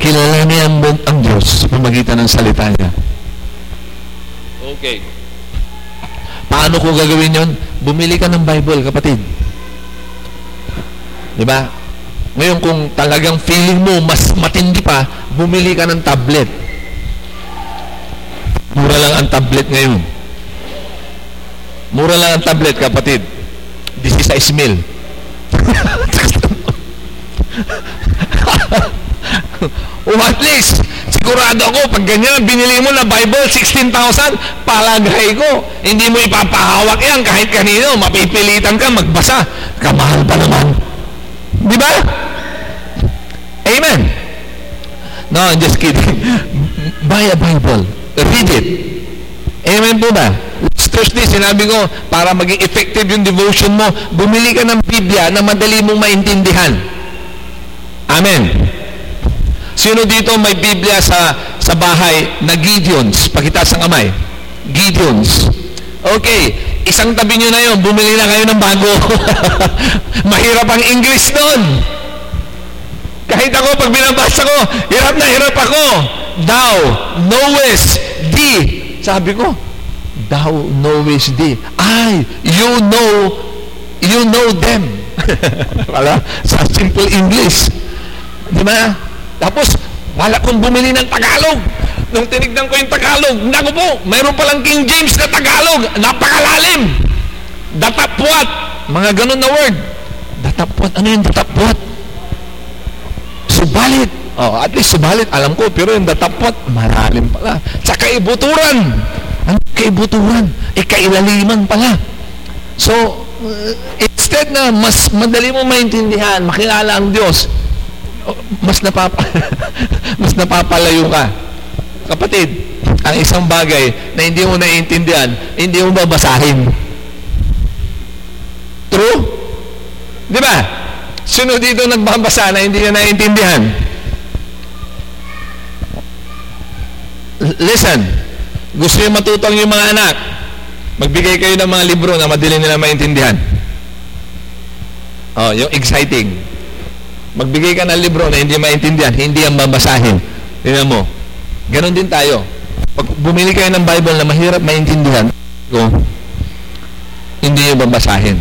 Kilala niya ang, ang Diyos sa pamagitan ng salita niya. Okay. Paano ko gagawin yon? Bumili ka ng Bible, kapatid. Di ba? Ngayon, kung talagang feeling mo mas matindi pa, bumili ka ng tablet. Mura lang ang tablet ngayon. Mura lang ang tablet, kapatid. This is a smell. O at least, sigurado ako, pag ganyan, binili mo na Bible, 16,000, palagay ko, hindi mo ipapahawak yan kahit kanino, mapipilitan ka magbasa. Kamahal pa naman. Di ba? Amen. No, I'm just kidding. Buy a Bible. Read it. Amen po ba? Last Thursday, sinabi ko, para maging effective yung devotion mo, bumili ka ng Biblia na madali mong maintindihan. Amen. Sino dito may Biblia sa sa bahay na Gideons? Pakitaas ang kamay. Gideons. Okay, isang tabi nyo na yun, bumili na kayo ng bago. Mahirap ang English doon. Kahit ako, pag binabasa ko, hirap na hirap ako. Thou knowest thee. Sabi ko, thou knowest thee. I, you know, you know them. Wala? Sa simple English. Di ba? Tapos, wala kong bumili ng Tagalog. Nung tinignan ko yung Tagalog, naku po, mayroon palang King James na Tagalog. Napakalalim. Datapwat. Mga ganun na word. Datapwat. Ano yung datapwat? Subalit. Oh, at least subalit, alam ko, pero yung datapwat, malalim pala. Sa kaibuturan. Ano kaibuturan? E kailaliman pala. So, uh, instead na mas madali mo maintindihan, makilala ang Diyos, mas napapa mas napapalayo ka. Kapatid, ang isang bagay na hindi mo naiintindihan, hindi mo babasahin. True? Di ba? Sino dito nagbabasa na hindi niya naiintindihan? Listen, gusto niyo matutong yung mga anak, magbigay kayo ng mga libro na madali nila maintindihan. Oh, yung exciting. Magbigay ka ng libro na hindi maintindihan, hindi ang babasahin. Tingnan mo. Ganon din tayo. Pag bumili kayo ng Bible na mahirap maintindihan, hindi yung babasahin.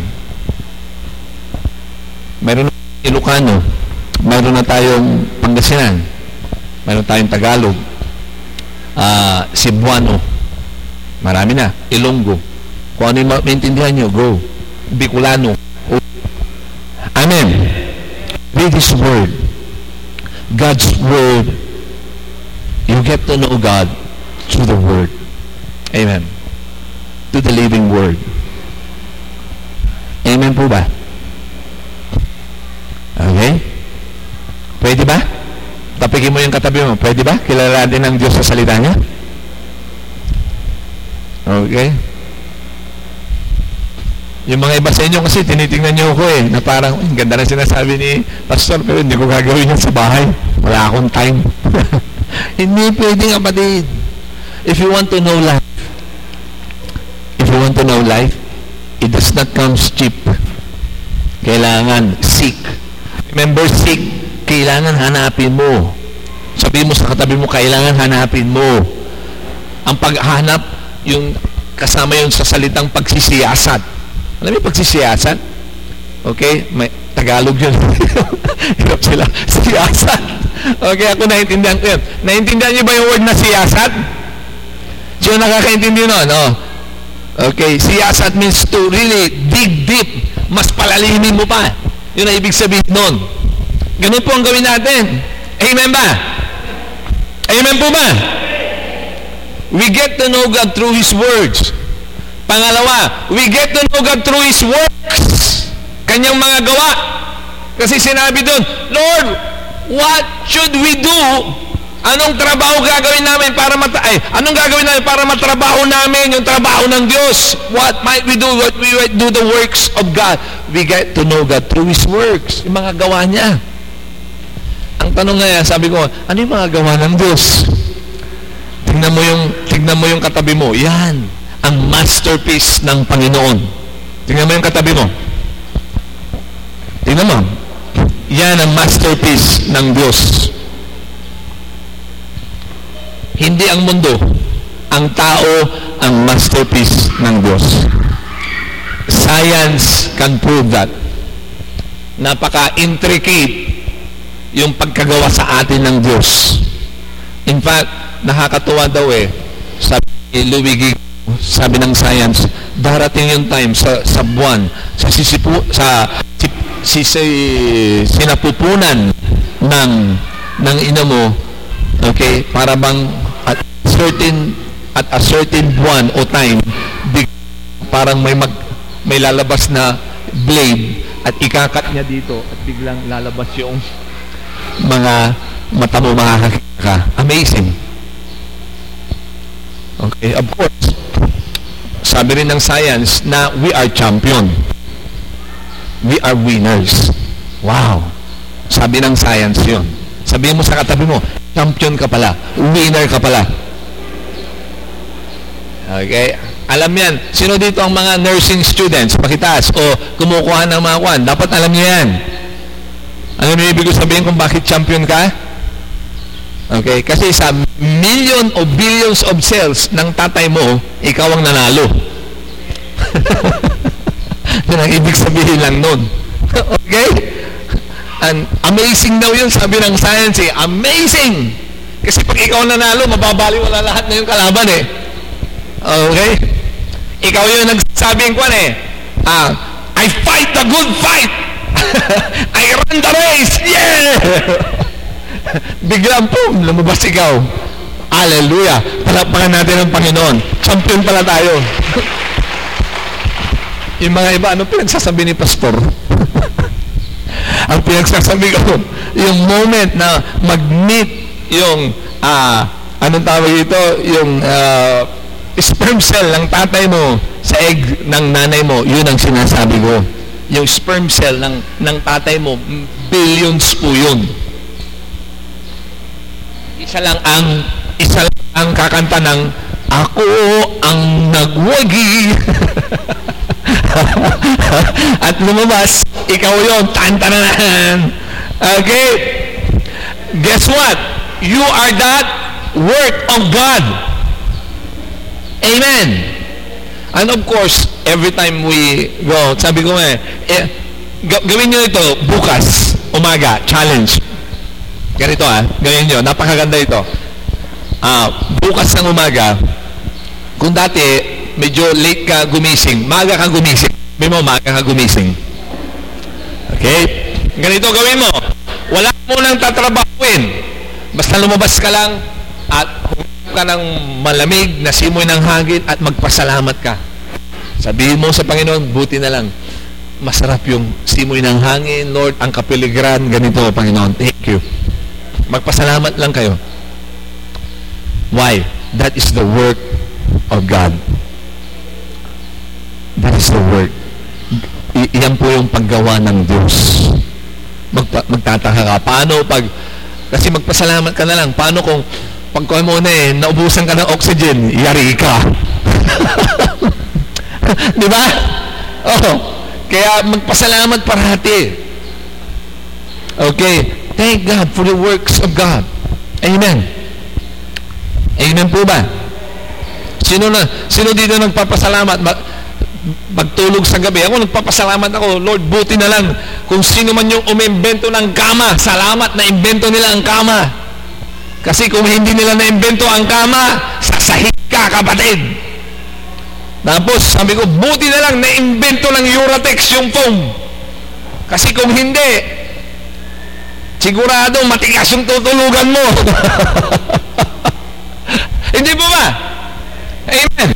Mayroon na Ilocano, mayroon na tayong Pangasinan, mayroon tayong Tagalog, uh, Cebuano, marami na, Ilonggo. Kung ano yung maintindihan nyo, go. Bicolano. Amen. Read His Word. God's Word. You get to know God through the Word. Amen. To the living Word. Amen po ba? Okay? Pwede ba? Tapikin mo yung katabi mo. Pwede ba? Kilala din ng Diyos sa salita niya? Okay? Yung mga iba sa inyo kasi tinitingnan niyo ako eh, na parang, ang ganda na sinasabi ni Pastor, pero hindi ko gagawin yan sa bahay. Wala akong time. hindi pwede kapatid. If you want to know life, if you want to know life, it does not come cheap. Kailangan seek. Remember, seek. Kailangan hanapin mo. Sabi mo sa katabi mo, kailangan hanapin mo. Ang paghanap, yung kasama yun sa salitang pagsisiyasat alam mo pagsisiyasat? Okay? May Tagalog yun. Hirap sila. Siyasat. Okay, ako naintindihan ko yun. Naintindihan niyo ba yung word na siyasat? Sino nakakaintindi nun? Oh. Okay, siyasat means to really dig deep. Mas palalimin mo pa. Yun ang ibig sabihin nun. Ganun po ang gawin natin. Amen ba? Amen po ba? we get to know God through His words. Pangalawa, we get to know God through His works. Kanyang mga gawa. Kasi sinabi doon, Lord, what should we do? Anong trabaho gagawin namin para mata ay, anong gagawin namin para matrabaho namin yung trabaho ng Diyos? What might we do? What we might do the works of God? We get to know God through His works. Yung mga gawa niya. Ang tanong ngayon, sabi ko, ano yung mga gawa ng Diyos? Tingnan mo yung, tingnan mo yung katabi mo. Yan, ang masterpiece ng Panginoon. Tingnan mo yung katabi mo. Tingnan mo. Yan ang masterpiece ng Diyos. Hindi ang mundo. Ang tao ang masterpiece ng Diyos. Science can prove that. Napaka-intricate yung pagkagawa sa atin ng Diyos. In fact, nakakatuwa daw eh. Sabi ni Louis Gigo, sabi ng science, darating yung time sa, sa buwan, sa sisipu, sa si, si, sinapupunan ng ng ina mo, okay, para bang at certain at a certain buwan o time, big, parang may mag, may lalabas na blade at ikakat niya dito at biglang lalabas yung mga mata mo makakakita ka. Amazing. Okay, of course, sabi rin ng science na we are champion. We are winners. Wow. Sabi ng science yun. Sabihin mo sa katabi mo, champion ka pala. Winner ka pala. Okay? Alam yan. Sino dito ang mga nursing students? Pakitaas. O kumukuha ng mga kwan. Dapat alam niyo yan. Ano yung ibig sabihin kung bakit champion ka? Okay? Kasi sa million o billions of cells ng tatay mo, ikaw ang nanalo. Yan ang ibig sabihin lang nun. okay? And amazing daw yun, sabi ng science eh. Amazing! Kasi pag ikaw nanalo, mababali wala lahat na yung kalaban eh. Okay? Ikaw yung nagsabing kwan eh. Ah, I fight the good fight! I run the race! Yeah! Biglang pum, lumabas ikaw. Hallelujah! Palakpakan natin ang Panginoon. Champion pala tayo. yung mga iba, ano pinagsasabi ni Pastor? ang pinagsasabi ko, yung moment na mag-meet yung, ah, anong tawag ito? Yung, uh, sperm cell ng tatay mo sa egg ng nanay mo, yun ang sinasabi ko yung sperm cell ng, ng tatay mo, billions po yun. Isa lang ang, isa lang ang kakanta ng, ako ang nagwagi. At lumabas, ikaw yun, tantananan. Okay? Guess what? You are that work of God. Amen. And of course, every time we go, sabi ko eh, eh gawin nyo ito bukas, umaga, challenge. Ganito ah, gawin nyo, napakaganda ito. Ah, bukas ng umaga, kung dati, medyo late ka gumising, maga ka gumising. Sabi mo, maga ka gumising. Okay? Ganito gawin mo. Wala mo nang tatrabahuin. Basta lumabas ka lang at ka ng malamig na simoy ng hangin at magpasalamat ka. Sabihin mo sa Panginoon, buti na lang. Masarap yung simoy ng hangin, Lord, ang kapiligran, ganito, Panginoon. Thank you. Magpasalamat lang kayo. Why? That is the work of God. That is the work. I- iyan po yung paggawa ng Diyos. Magpa- magtataka ka. Paano pag, kasi magpasalamat ka na lang. Paano kung pagkuha mo na eh, naubusan ka ng oxygen, yari ka. Di ba? Oh, kaya magpasalamat parati. Okay. Thank God for the works of God. Amen. Amen po ba? Sino na, sino dito nagpapasalamat? Mag, magtulog sa gabi. Ako nagpapasalamat ako, Lord, buti na lang kung sino man yung umimbento ng kama. Salamat na imbento nila ang kama. Kasi kung hindi nila na-imbento ang kama, sasahig ka, kapatid. Tapos, sabi ko, buti na lang na-imbento ng Uratex yung foam. Kasi kung hindi, sigurado matigas yung tutulugan mo. hindi po ba? Amen.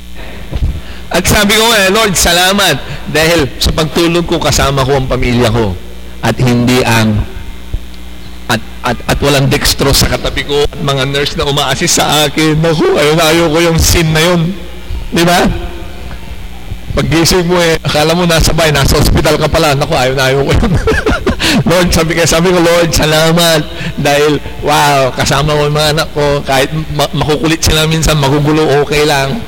At sabi ko eh, Lord, salamat dahil sa pagtulog ko kasama ko ang pamilya ko at hindi ang at, at, at walang dextro sa katabi ko at mga nurse na umaasis sa akin. Naku, ayun, ayaw ko yung scene na yun. Di ba? Paggising mo eh, akala mo nasa bahay, nasa hospital ka pala. Naku, ayaw na ayaw ko yun. Lord, sabi, ka, sabi ko, Lord, salamat. Dahil, wow, kasama mo yung mga anak ko. Kahit ma- makukulit sila minsan, magugulo, okay lang.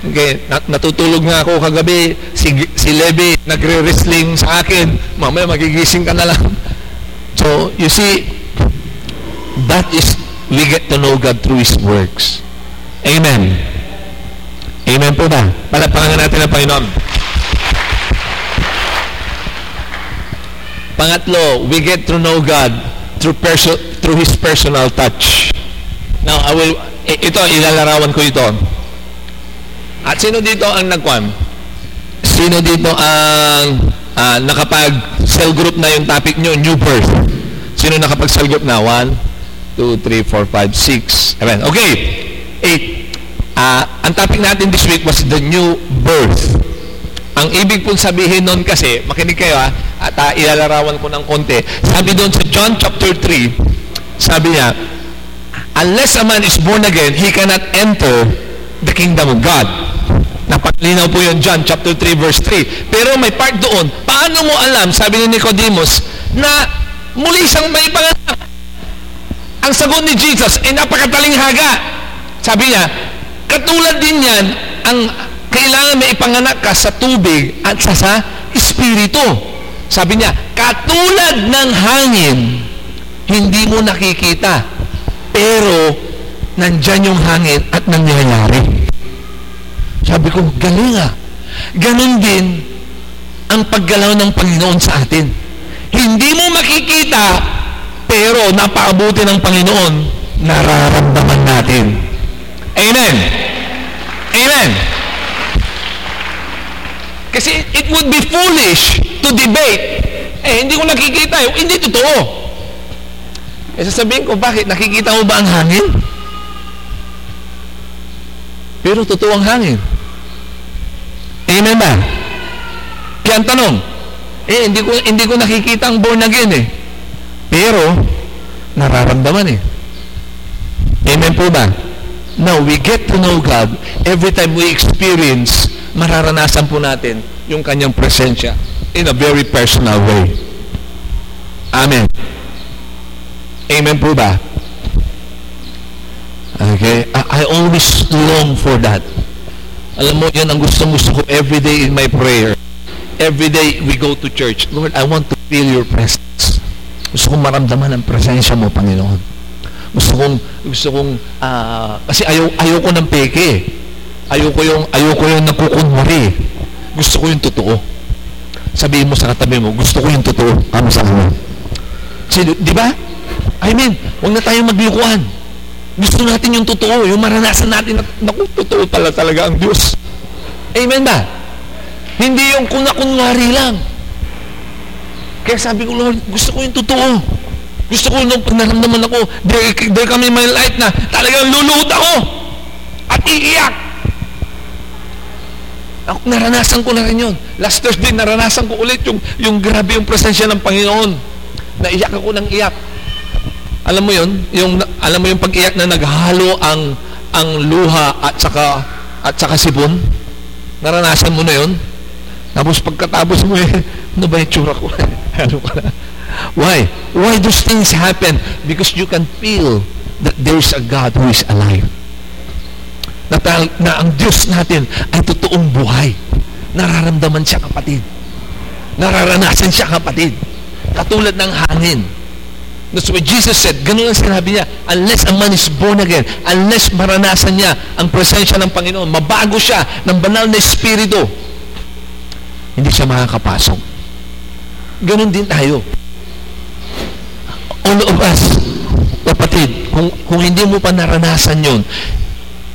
Okay, nat- natutulog nga ako kagabi. Si, si Levi, nagre-wrestling sa akin. Mamaya magigising ka na lang. So, you see, that is, we get to know God through His works. Amen. Amen po ba? Palapangan natin ang Panginoon. Pangatlo, we get to know God through perso through His personal touch. Now, I will, ito, ilalarawan ko ito. At sino dito ang nagkwan? Sino dito ang uh, nakapag cell group na yung topic nyo, new birth? Sino nakapag cell group na? 1, 2, 3, 4, 5, 6, 7. Okay. 8. Uh, ang topic natin this week was the new birth. Ang ibig pong sabihin nun kasi, makinig kayo ha, at uh, ilalarawan ko ng konti. Sabi doon sa John chapter 3, sabi niya, unless a man is born again, he cannot enter the kingdom of God. Napaklinaw po yun, John chapter 3 verse 3. Pero may part doon, paano mo alam, sabi ni Nicodemus, na muli siyang may panganak? Ang sagot ni Jesus ay napakatalinghaga. Sabi niya, katulad din yan, ang kailangan may ipanganak ka sa tubig at sa, sa espiritu. Sabi niya, katulad ng hangin, hindi mo nakikita, pero nandyan yung hangin at nangyayari. Sabi ko, galing ah. Ganon din ang paggalaw ng Panginoon sa atin. Hindi mo makikita, pero napakabuti ng Panginoon, nararamdaman natin. Amen. Amen. Kasi it would be foolish to debate. Eh, hindi ko nakikita. Eh, hindi totoo. Eh, sasabihin ko, bakit? Nakikita mo ba ang hangin? Pero totoo ang hangin. Amen ba? Kaya ang tanong, eh, hindi ko, hindi ko nakikita ang born again eh. Pero, nararamdaman eh. Amen po ba? Now, we get to know God every time we experience, mararanasan po natin yung kanyang presensya in a very personal way. Amen. Amen po ba? Okay? I, I always long for that. Alam mo, yan ang gusto-gusto ko every day in my prayer. Every day we go to church. Lord, I want to feel your presence. Gusto kong maramdaman ang presensya mo, Panginoon. Gusto kong, gusto kong, uh, kasi ayaw, ayaw ko ng peke. Ayaw ko yung, ayaw ko yung nagkukunwari. Gusto ko yung totoo. Sabihin mo sa katabi mo, gusto ko yung totoo. Kamo sa akin. Di ba? I mean, huwag na tayong maglukuan. Gusto natin yung totoo, yung maranasan natin na, naku, totoo pala talaga ang Diyos. Amen ba? Hindi yung kuna-kunwari lang. Kaya sabi ko, Lord, gusto ko yung totoo. Gusto ko nung naramdaman ako, there, there kami my light na talagang luluhod ako at iiyak. Ako, naranasan ko na rin yun. Last Thursday, naranasan ko ulit yung, yung grabe yung presensya ng Panginoon. Naiyak ako ng iyak. Alam mo yun, yung, alam mo yung pag-iyak na naghalo ang, ang luha at saka, at saka sibon? Naranasan mo na yun? Tapos pagkatapos mo eh, ano ba yung tsura ko? ano ka na? Why? Why those things happen? Because you can feel that there's a God who is alive. Na, na ang Diyos natin ay totoong buhay. Nararamdaman siya kapatid. Nararanasan siya kapatid. Katulad ng hangin. That's what Jesus said. Ganun ang sinabi niya. Unless a man is born again, unless maranasan niya ang presensya ng Panginoon, mabago siya ng banal na espiritu, hindi siya makakapasok. Ganun din tayo. All of us, kapatid, kung, kung hindi mo pa naranasan yun,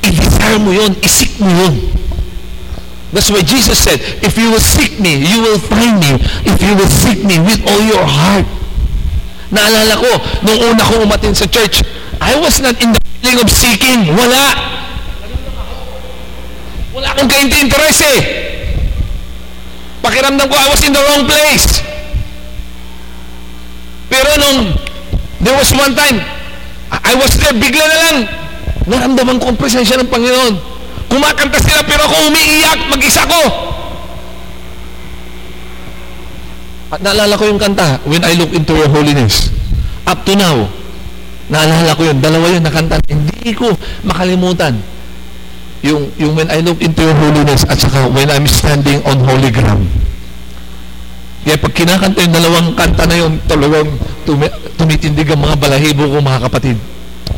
i-desire mo yun, isik mo yun. That's why Jesus said, if you will seek me, you will find me. If you will seek me with all your heart. Naalala ko, nung una ko umatin sa church, I was not in the feeling of seeking. Wala. Wala akong ka-interest eh. Pakiramdam ko, I was in the wrong place. Pero nung, there was one time, I was there, bigla na lang, naramdaman ko ang presensya ng Panginoon. Kumakanta sila, pero ako umiiyak, mag-isa ko. At naalala ko yung kanta, When I Look Into Your Holiness. Up to now, naalala ko yun, dalawa yun nakanta. Hindi ko makalimutan yung, yung when I look into your holiness at saka when I'm standing on holy ground. Kaya pag kinakanta yung dalawang kanta na yun, talagang tumi tumitindig ang mga balahibo ko mga kapatid.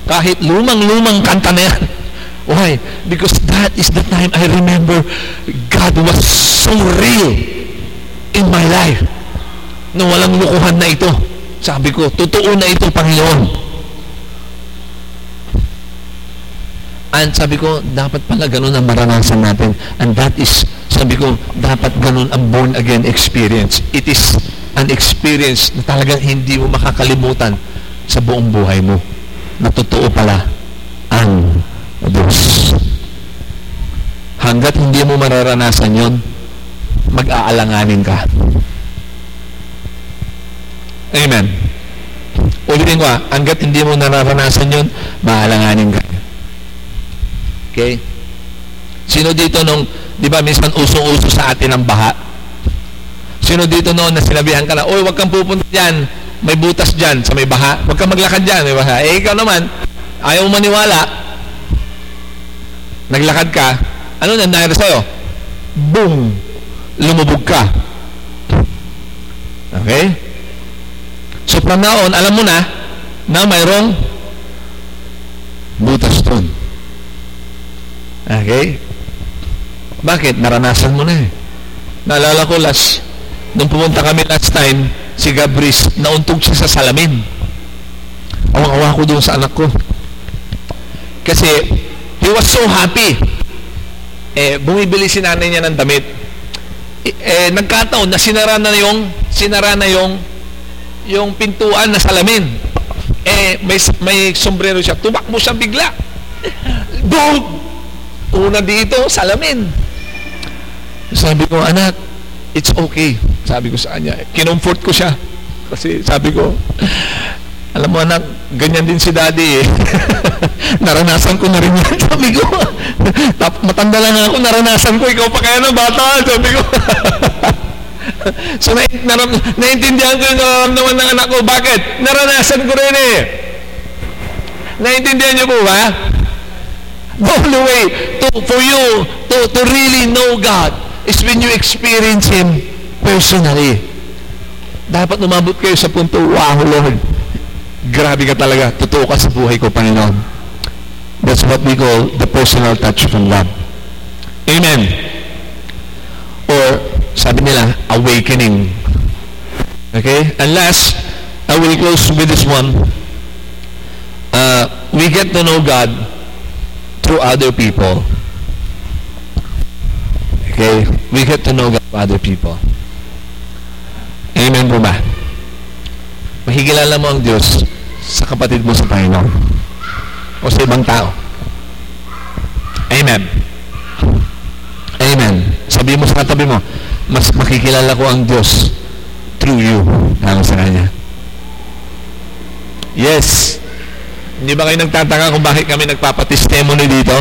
Kahit lumang-lumang kanta na yan. Why? Because that is the time I remember God was so real in my life na walang lukuhan na ito. Sabi ko, totoo na ito, Panginoon. And sabi ko, dapat pala ganun ang maranasan natin. And that is, sabi ko, dapat ganun ang born again experience. It is an experience na talagang hindi mo makakalimutan sa buong buhay mo. Na totoo pala ang Diyos. Hanggat hindi mo mararanasan yon, mag-aalanganin ka. Amen. Ulitin ko ah, hanggat hindi mo nararanasan yon, maalanganin ka. Okay? Sino dito nung, di ba, minsan usong-uso sa atin ang baha? Sino dito noon na sinabihan ka na, oy, wag kang pupunta dyan, may butas dyan sa may baha, wag kang maglakad dyan, may baha. Eh, ikaw naman, ayaw maniwala, naglakad ka, ano nangyari sa'yo? Boom! Lumubog ka. Okay? So from now on, alam mo na, na mayroong butas doon. Okay? Bakit? Naranasan mo na eh. Naalala ko last, nung pumunta kami last time, si Gabris, nauntog siya sa salamin. Awang-awa ko doon sa anak ko. Kasi, he was so happy. Eh, bumibili si nanay niya ng damit. Eh, eh nagkataon na sinara na yung, sinara na yung, yung pintuan na salamin. Eh, may, may sombrero siya. Tumakbo siya bigla. Boom! Una dito, salamin. Sabi ko, anak, it's okay. Sabi ko sa kanya. Kinomfort ko siya. Kasi sabi ko, alam mo anak, ganyan din si daddy eh. naranasan ko na rin yan. Sabi ko, matanda lang ako, naranasan ko. Ikaw pa kaya na bata. Sabi ko. so, na, na, naintindihan ko yung naramdaman ng anak ko. Bakit? Naranasan ko rin eh. Naintindihan niyo po ba? The only way to, for you to, to really know God is when you experience Him personally. Dapat umabot kayo sa punto, wow, Lord, grabe ka talaga, totoo ka sa buhay ko, Panginoon. That's what we call the personal touch from God. Amen. Or, sabi nila, awakening. Okay? And last, I will close with this one. Uh, we get to know God through other people. Okay? We get to know God through other people. Amen po ba? Mahigilala mo ang Diyos sa kapatid mo sa Panginoon o sa ibang tao. Amen. Amen. Sabi mo sa katabi mo, mas makikilala ko ang Diyos through you. Lang sa Kanya. Yes. Hindi ba kayo nagtataka kung bakit kami nagpapatestimony dito?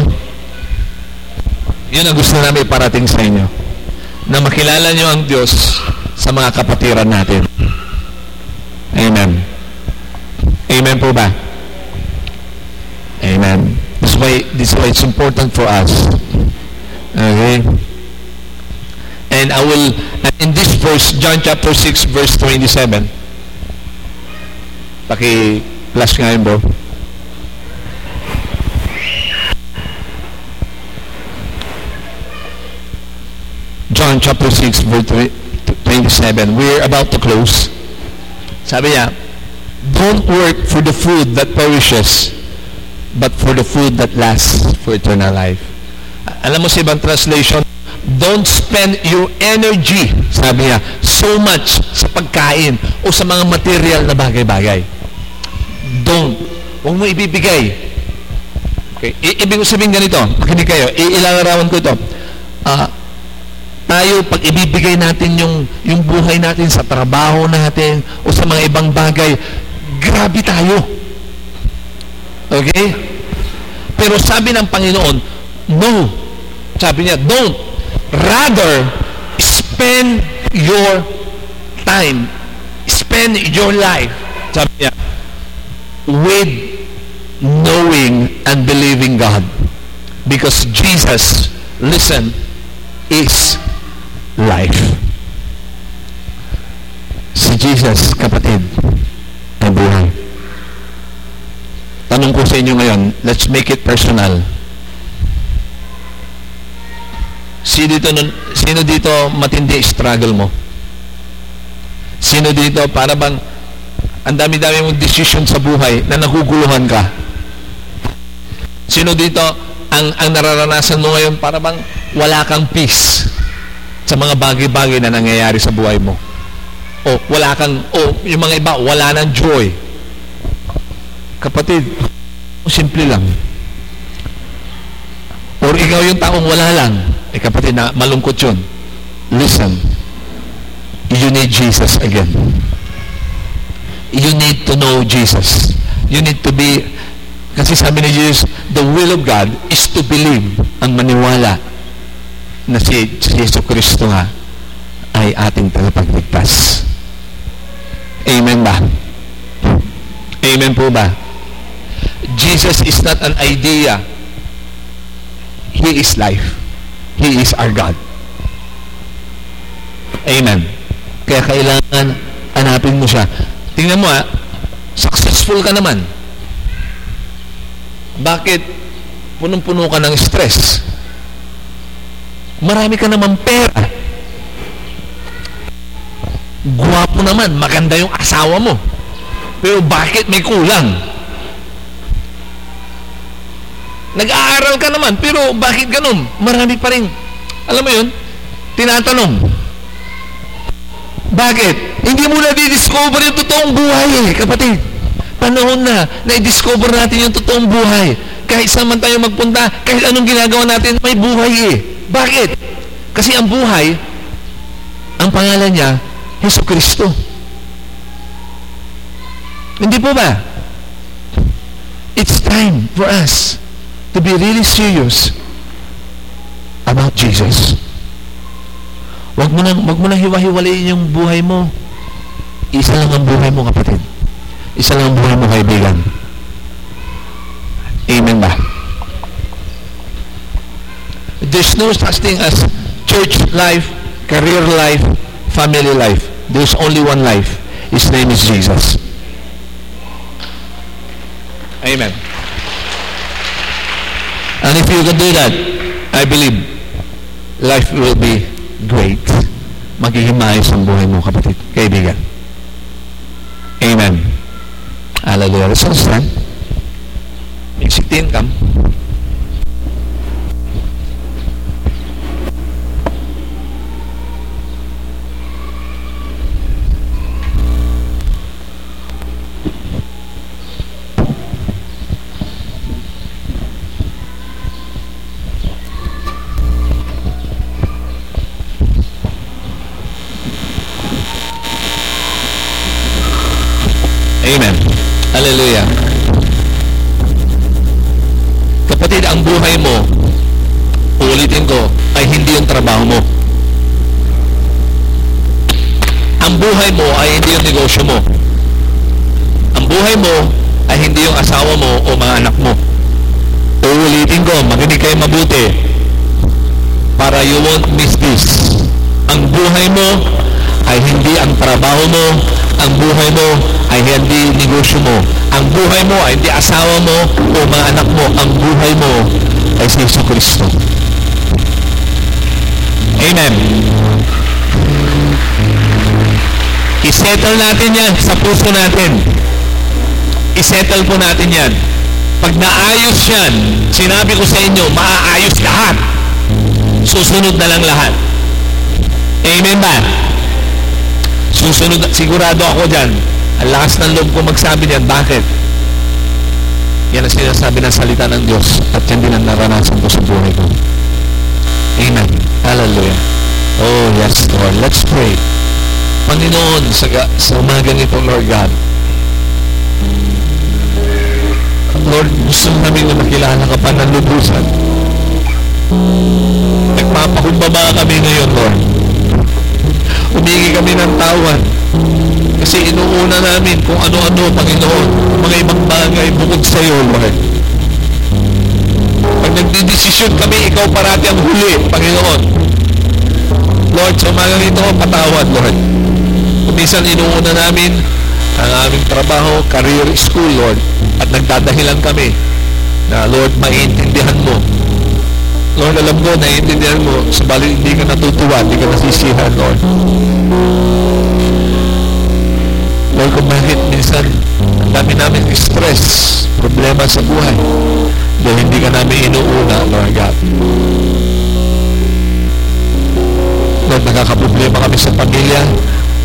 Yun ang gusto namin parating sa inyo. Na makilala nyo ang Diyos sa mga kapatiran natin. Amen. Amen po ba? Amen. This is why, this is why it's important for us. Okay? And I will, in this verse, John chapter 6, verse 27, paki-flash nga yun bro. John chapter 6 verse 27. We're about to close. Sabi niya, don't work for the food that perishes, but for the food that lasts for eternal life. Alam mo sa ibang translation, don't spend your energy, sabi niya, so much sa pagkain o sa mga material na bagay-bagay. Don't. Huwag mo ibibigay. Okay? I ibig sabihin ganito, makinig kayo, iilalarawan ko ito ah, tayo, pag ibibigay natin yung, yung buhay natin sa trabaho natin o sa mga ibang bagay, grabe tayo. Okay? Pero sabi ng Panginoon, no. Sabi niya, don't. Rather, spend your time, spend your life, sabi niya, with knowing and believing God. Because Jesus, listen, is life. Si Jesus, kapatid, ang buhay. Tanong ko sa inyo ngayon, let's make it personal. Sino dito, sino dito matindi struggle mo? Sino dito para bang ang dami-dami mong decision sa buhay na naguguluhan ka? Sino dito ang, ang nararanasan mo ngayon para bang wala kang peace? Sa mga bagay-bagay na nangyayari sa buhay mo. O wala kang, o yung mga iba, wala nang joy. Kapatid, simple lang. Or ikaw yung taong wala lang. Eh kapatid, na malungkot yun. Listen, you need Jesus again. You need to know Jesus. You need to be, kasi sabi ni Jesus, the will of God is to believe, ang maniwala na si, si Yeso Kristo nga ay ating tagapagligtas. Amen ba? Amen po ba? Jesus is not an idea. He is life. He is our God. Amen. Kaya kailangan hanapin mo siya. Tingnan mo ha, successful ka naman. Bakit punong-puno ka ng stress? Marami ka naman pera. Guwapo naman, maganda yung asawa mo. Pero bakit may kulang? Nag-aaral ka naman, pero bakit ganun? Marami pa rin. Alam mo yun? Tinatanong. Bakit? Hindi mo na di-discover yung totoong buhay eh, kapatid. Panahon na, na-discover natin yung totoong buhay. Kahit saan man tayo magpunta, kahit anong ginagawa natin, may buhay eh. Bakit? Kasi ang buhay, ang pangalan niya, Heso Kristo. Hindi po ba? It's time for us to be really serious about Jesus. Wag mo nang, wag mo nang hiwa-hiwalayin yung buhay mo. Isa lang ang buhay mo, kapatid. Isa lang ang buhay mo, kaibigan. There's no such thing as church life, career life, family life. There's only one life. His name is Jesus. Amen. And if you can do that, I believe life will be great. Magiging maayos ang buhay mo, kapatid, kaibigan. Amen. Hallelujah. Let's all stand. Music team, come. Negosyo mo. Ang buhay mo ay hindi yung asawa mo o mga anak mo. Uulitin ko, makinig kayo mabuti para you won't miss this. Ang buhay mo ay hindi ang trabaho mo, ang buhay mo ay hindi negosyo mo. Ang buhay mo ay hindi asawa mo o mga anak mo. Ang buhay mo ay si Yesu Kristo. Amen. I-settle natin yan sa puso natin. I-settle po natin yan. Pag naayos yan, sinabi ko sa inyo, maaayos lahat. Susunod na lang lahat. Amen ba? Susunod, sigurado ako dyan. Ang lakas ng loob ko magsabi niyan. Bakit? Yan ang sinasabi ng salita ng Diyos at yan din ang naranasan ko sa buhay ko. Amen. Hallelujah. Oh, yes, Lord. Let's pray. Panginoon, sa, sa umaga nito, Lord God, Lord, gusto namin na makilala ka pa ng lubusan. Nagpapakumbaba kami ngayon, Lord. Humingi kami ng tawan. Kasi inuuna namin kung ano-ano, Panginoon, mga ibang bagay bukod sa iyo, Lord. Pag nagdidesisyon kami, ikaw parati ang huli, Panginoon. Lord, sa umagang ito, patawad, Lord. Kumisan inuuna namin ang aming trabaho, career, school, Lord. At nagdadahilan kami na, Lord, maiintindihan mo. Lord, alam ko, naiintindihan mo, subalit hindi ka natutuwa, hindi ka nasisihan, Lord. Lord, kung bakit minsan, ang dami namin stress, problema sa buhay, dahil hindi ka namin inuuna, Lord God. Lord, nakakaproblema kami sa pamilya,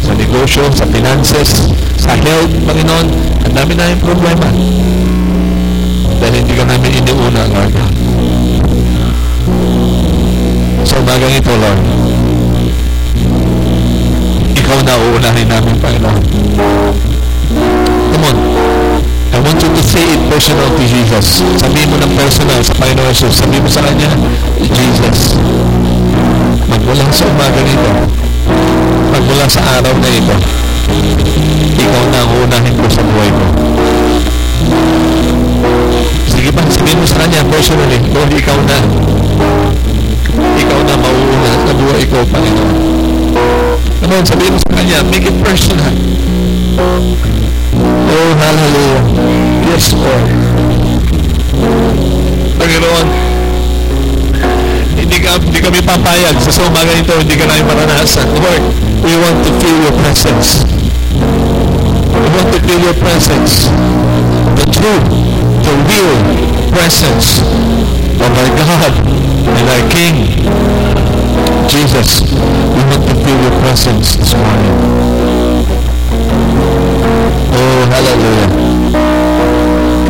sa negosyo, sa finances, sa health, Panginoon. Ang dami namin problema. Dahil hindi ka namin iniuna, Lord. Sa umagang ito, Lord, ikaw na uunahin namin, Panginoon. Come on. I want you to say it personal to Jesus. Sabihin mo ng personal sa Panginoon Jesus. Sabihin mo sa Kanya, Jesus, magmula sa umagang ito, magmula sa araw na ito, ikaw na ang unahin ko sa buhay ko. Sige ba, sabihin mo sa kanya personally, Lord, ikaw na. Ikaw na mauuna sa buhay ko, Panginoon. On, sabihin mo sa kanya, make it personal. Oh, hallelujah. Yes, Lord. Panginoon, hindi, ka, hindi kami papayag sa sa umaga ito, hindi ka namin maranasan. Lord, we want to feel your presence. We want to feel your presence. The true, the real presence of our God and our King. Jesus, we want to feel your presence this morning. Oh, hallelujah.